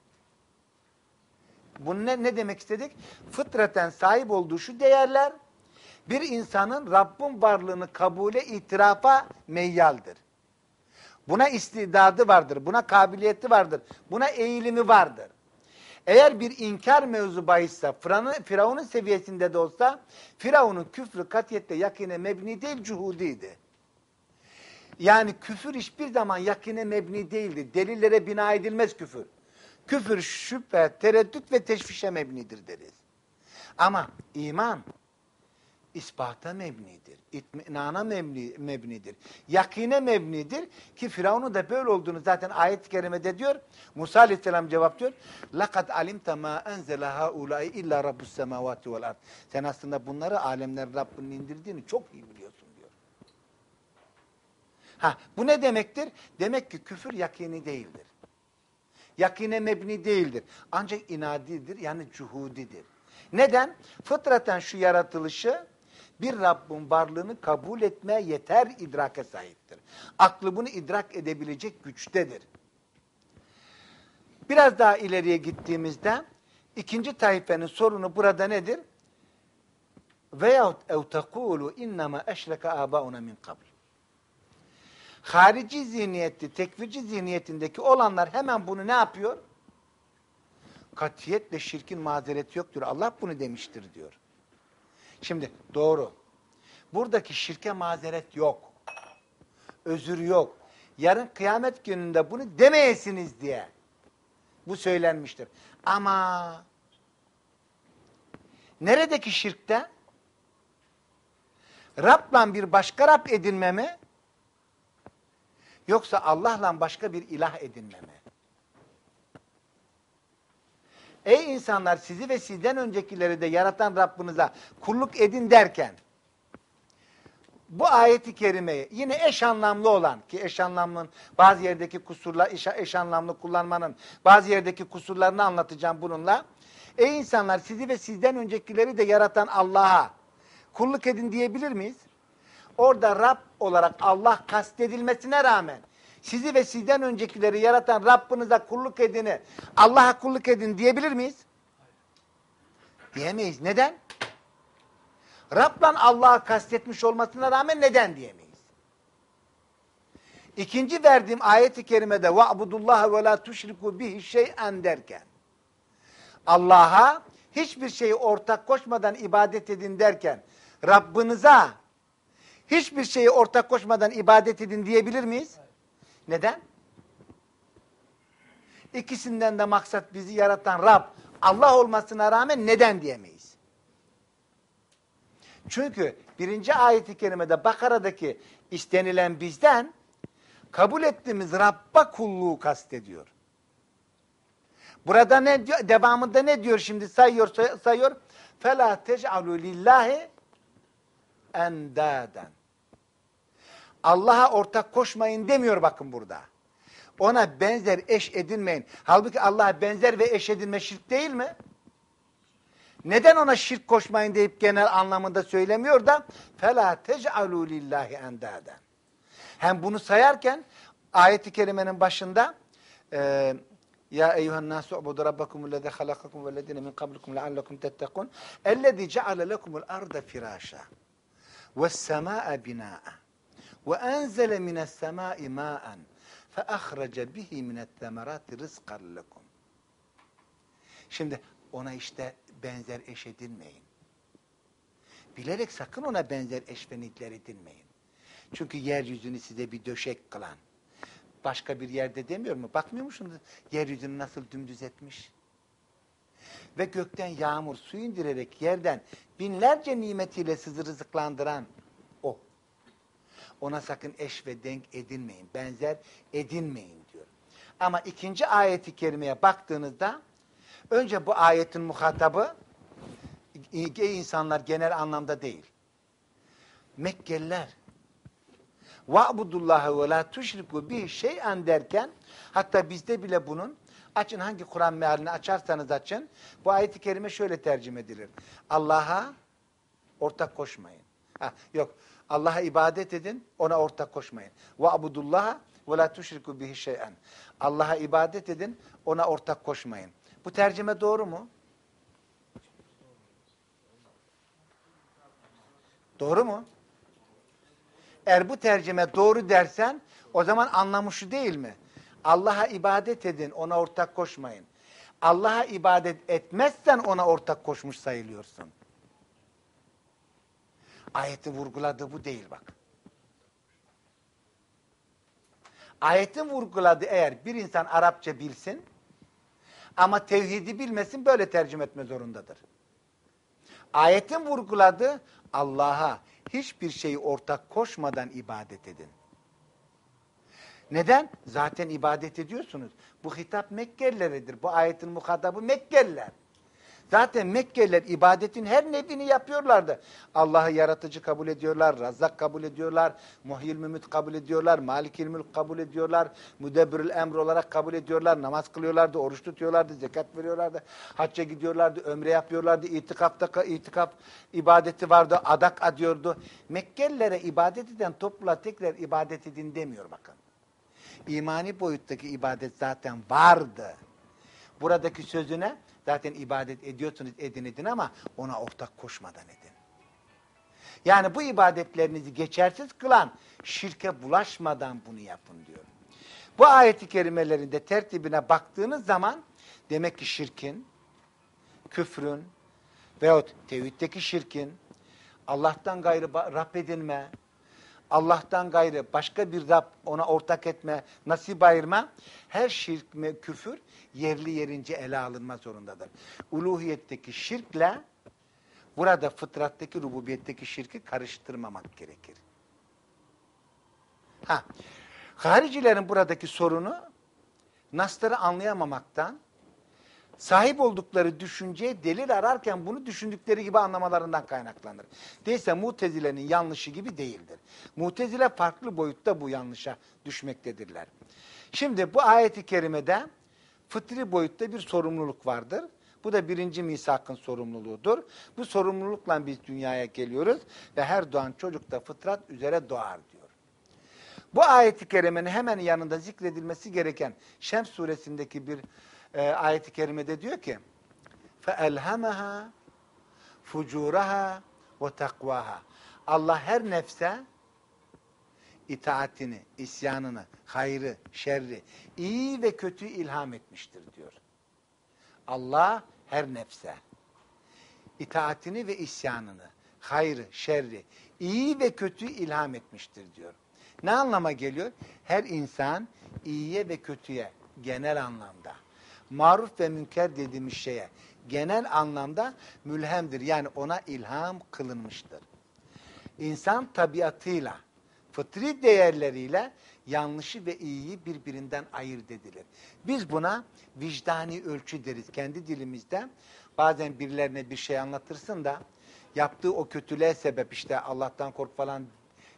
Bunu ne, ne demek istedik? Fıtraten sahip olduğu şu değerler bir insanın Rabbin varlığını kabule, itirafa meyyaldır. Buna istidadı vardır, buna kabiliyeti vardır, buna eğilimi vardır. Eğer bir inkar mevzu bahisse Firavun'un seviyesinde de olsa Firavun'un küfrü katiyette yakine mebni değil cuhudiydi. Yani küfür hiçbir zaman yakine mebni değildi. Delillere bina edilmez küfür Küfür şüphe, tereddüt ve teşvişe mebnidir deriz. Ama iman ispata mebnidir. İtminana mebni, mebnidir. Yakine mebnidir ki Firavun'un da böyle olduğunu zaten ayet-i kerimede diyor. Musa aleyhisselam cevap diyor. لَقَدْ عَلِمْتَ مَا أَنْزَلَ هَا اُولَٰئِ اِلَّا رَبُّ السَّمَاوَاتِ وَالْاَرْضِ Sen aslında bunları alemler Rabbinin indirdiğini çok iyi biliyorsun diyor. Ha, bu ne demektir? Demek ki küfür yakini değildir. Yakine mebni değildir. Ancak inadidir yani cuhudidir. Neden? Fıtraten şu yaratılışı bir Rabbin varlığını kabul etmeye yeter idrake sahiptir. Aklı bunu idrak edebilecek güçtedir. Biraz daha ileriye gittiğimizde ikinci taifenin sorunu burada nedir? Veyahut ev tekulu innema eşreke abauna min kabl. Harici zihniyetli, tekvirci zihniyetindeki olanlar hemen bunu ne yapıyor? Katiyetle şirkin mazereti yoktur. Allah bunu demiştir diyor. Şimdi doğru. Buradaki şirke mazeret yok. Özür yok. Yarın kıyamet gününde bunu demeyesiniz diye bu söylenmiştir. Ama neredeki şirkte? Rab'la bir başka Rab edinme mi? Yoksa Allah'la başka bir ilah edinme mi? Ey insanlar sizi ve sizden öncekileri de yaratan Rabbinize kulluk edin derken bu ayeti kerimeyi yine eş anlamlı olan ki eş anlamlının bazı yerdeki kusurlar eş, eş anlamlı kullanmanın bazı yerdeki kusurlarını anlatacağım bununla. Ey insanlar sizi ve sizden öncekileri de yaratan Allah'a kulluk edin diyebilir miyiz? Orada Rab olarak Allah kastedilmesine rağmen sizi ve sizden öncekileri yaratan Rabbinize kulluk edini, Allah'a kulluk edin diyebilir miyiz? Diyemeyiz. Neden? Rab'la Allah'a kastetmiş olmasına rağmen neden diyemeyiz? İkinci verdiğim ayeti kerimede وَعْبُدُ ve la تُشْرِكُوا بِهِ şey'en derken Allah'a hiçbir şeyi ortak koşmadan ibadet edin derken Rabbinize hiçbir şeyi ortak koşmadan ibadet edin diyebilir miyiz? Neden? İkisinden de maksat bizi yaratan Rab Allah olmasına rağmen neden diyemeyiz? Çünkü birinci ayeti kerimede Bakara'daki istenilen bizden kabul ettiğimiz Rabb'a kulluğu kastediyor. Burada ne diyor? Devamında ne diyor şimdi sayıyor sayıyor? Fela tec'alu lillahi endaden. Allah'a ortak koşmayın demiyor bakın burada. Ona benzer eş edinmeyin. Halbuki Allah'a benzer ve eş edinme şirk değil mi? Neden ona şirk koşmayın deyip genel anlamında söylemiyor da فَلَا تَجْعَلُوا لِلّٰهِ اَنْدَادًا Hem bunu sayarken ayet-i kerimenin başında e, Ya eyyuhen nasu ubudu rabbakum ellezî halakakum vellezîne min kablikum leallekum tettekûn. Ellezî ceale lekumul arda firâşa ve's-semâe binâ'a ve enzele mine's-semâi mâ'en feahrece bihi mine't-temerâti rızkan lekum. Şimdi ona işte benzer eş edinmeyin. Bilerek sakın ona benzer eşvenlikler edinmeyin. Çünkü yeryüzünü size bir döşek kılan. Başka bir yerde demiyor mu? Bakmıyor musunuz yeryüzünü nasıl dümdüz etmiş? Ve gökten yağmur, su indirerek yerden binlerce nimetiyle sizi rızıklandıran. Ona sakın eş ve denk edinmeyin, benzer edinmeyin diyor. Ama ikinci ayeti kerimeye baktığınızda önce bu ayetin muhatabı ey insanlar genel anlamda değil. Mekkeliler va'budullaha ve la tuşriku bihi şey'en derken hatta bizde bile bunun açın hangi Kur'an mealini açarsanız açın bu ayeti kerime şöyle tercüme edilir. Allah'a ortak koşmayın. Ha, yok Allah'a ibadet edin ona ortak koşmayın. Va'budullaha ve la tuşriku bihi şey'en. Allah'a ibadet edin ona ortak koşmayın. Bu tercüme doğru mu? Doğru mu? Eğer bu tercüme doğru dersen o zaman anlamı şu değil mi? Allah'a ibadet edin, ona ortak koşmayın. Allah'a ibadet etmezsen ona ortak koşmuş sayılıyorsun. Ayetin vurguladığı bu değil bak. Ayetin vurguladığı eğer bir insan Arapça bilsin ama tevhidi bilmesin böyle tercüme etme zorundadır. Ayetin vurguladığı Allah'a hiçbir şeyi ortak koşmadan ibadet edin. Neden? Zaten ibadet ediyorsunuz. Bu hitap Mekkelileridir. Bu ayetin muhatabı Mekkeliler. Zaten Mekkeliler ibadetin her nevini yapıyorlardı. Allah'ı yaratıcı kabul ediyorlar, Razzak kabul ediyorlar, Muhyil Mümit kabul ediyorlar, Malikil Mülk kabul ediyorlar, Müdebbirül Emr olarak kabul ediyorlar, namaz kılıyorlardı, oruç tutuyorlardı, zekat veriyorlardı, hacca gidiyorlardı, ömre yapıyorlardı, itikafta itikaf ibadeti vardı, adak adıyordu. Mekkelilere ibadet eden topluluğa tekrar ibadet edin demiyor bakın. İmani boyuttaki ibadet zaten vardı. Buradaki sözüne zaten ibadet ediyorsunuz edin edin ama ona ortak koşmadan edin. Yani bu ibadetlerinizi geçersiz kılan şirke bulaşmadan bunu yapın diyor. Bu ayeti kerimelerinde tertibine baktığınız zaman demek ki şirkin, küfrün veyahut tevhiddeki şirkin, Allah'tan gayrı Rab edinme, Allah'tan gayrı başka bir Rab ona ortak etme, nasip ayırma, her şirk ve küfür yerli yerince ele alınma zorundadır. Uluhiyetteki şirkle burada fıtrattaki, rububiyetteki şirki karıştırmamak gerekir. Ha, haricilerin buradaki sorunu nasları anlayamamaktan, sahip oldukları düşünceye delil ararken bunu düşündükleri gibi anlamalarından kaynaklanır. Değilse mutezilenin yanlışı gibi değildir. Mutezile farklı boyutta bu yanlışa düşmektedirler. Şimdi bu ayeti kerimede fıtri boyutta bir sorumluluk vardır. Bu da birinci misakın sorumluluğudur. Bu sorumlulukla biz dünyaya geliyoruz ve her doğan çocuk da fıtrat üzere doğar diyor. Bu ayeti kerimenin hemen yanında zikredilmesi gereken Şems suresindeki bir e, ayeti kerimede diyor ki فَاَلْهَمَهَا فُجُورَهَا وَتَقْوَاهَا Allah her nefse itaatini, isyanını, hayrı, şerri, iyi ve kötü ilham etmiştir diyor. Allah her nefse itaatini ve isyanını, hayrı, şerri, iyi ve kötü ilham etmiştir diyor. Ne anlama geliyor? Her insan iyiye ve kötüye genel anlamda, maruf ve münker dediğimiz şeye genel anlamda mülhemdir. Yani ona ilham kılınmıştır. İnsan tabiatıyla, fıtri değerleriyle yanlışı ve iyiyi birbirinden ayırt edilir. Biz buna vicdani ölçü deriz kendi dilimizde. Bazen birilerine bir şey anlatırsın da yaptığı o kötülüğe sebep işte Allah'tan kork falan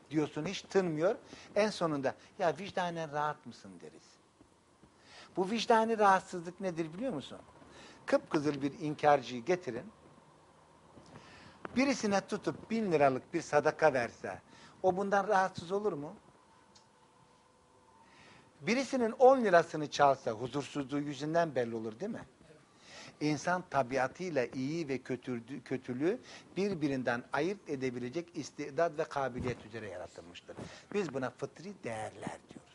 diyorsun hiç tınmıyor. En sonunda ya vicdanen rahat mısın deriz. Bu vicdani rahatsızlık nedir biliyor musun? Kıpkızıl bir inkarcıyı getirin. Birisine tutup bin liralık bir sadaka verse o bundan rahatsız olur mu? Birisinin 10 lirasını çalsa huzursuzluğu yüzünden belli olur değil mi? İnsan tabiatıyla iyi ve kötü, kötülüğü birbirinden ayırt edebilecek istidat ve kabiliyet üzere yaratılmıştır. Biz buna fıtri değerler diyoruz.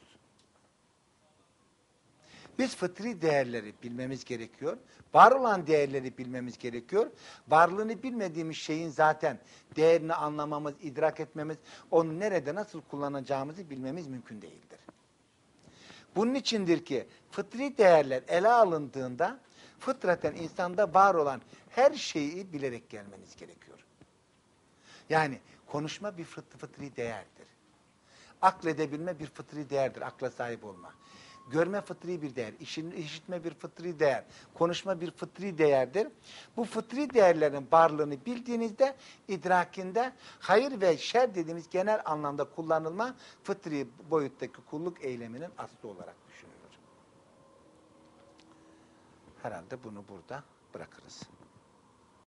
Biz fıtri değerleri bilmemiz gerekiyor. Var olan değerleri bilmemiz gerekiyor. Varlığını bilmediğimiz şeyin zaten değerini anlamamız, idrak etmemiz, onu nerede nasıl kullanacağımızı bilmemiz mümkün değildir. Bunun içindir ki fıtri değerler ele alındığında fıtraten insanda var olan her şeyi bilerek gelmeniz gerekiyor. Yani konuşma bir fıt- fıtri değerdir. Akledebilme bir fıtri değerdir, akla sahip olma. Görme fıtri bir değer, işitme bir fıtri değer, konuşma bir fıtri değerdir. Bu fıtri değerlerin varlığını bildiğinizde idrakinde hayır ve şer dediğimiz genel anlamda kullanılma fıtri boyuttaki kulluk eyleminin aslı olarak düşünülür. Herhalde bunu burada bırakırız.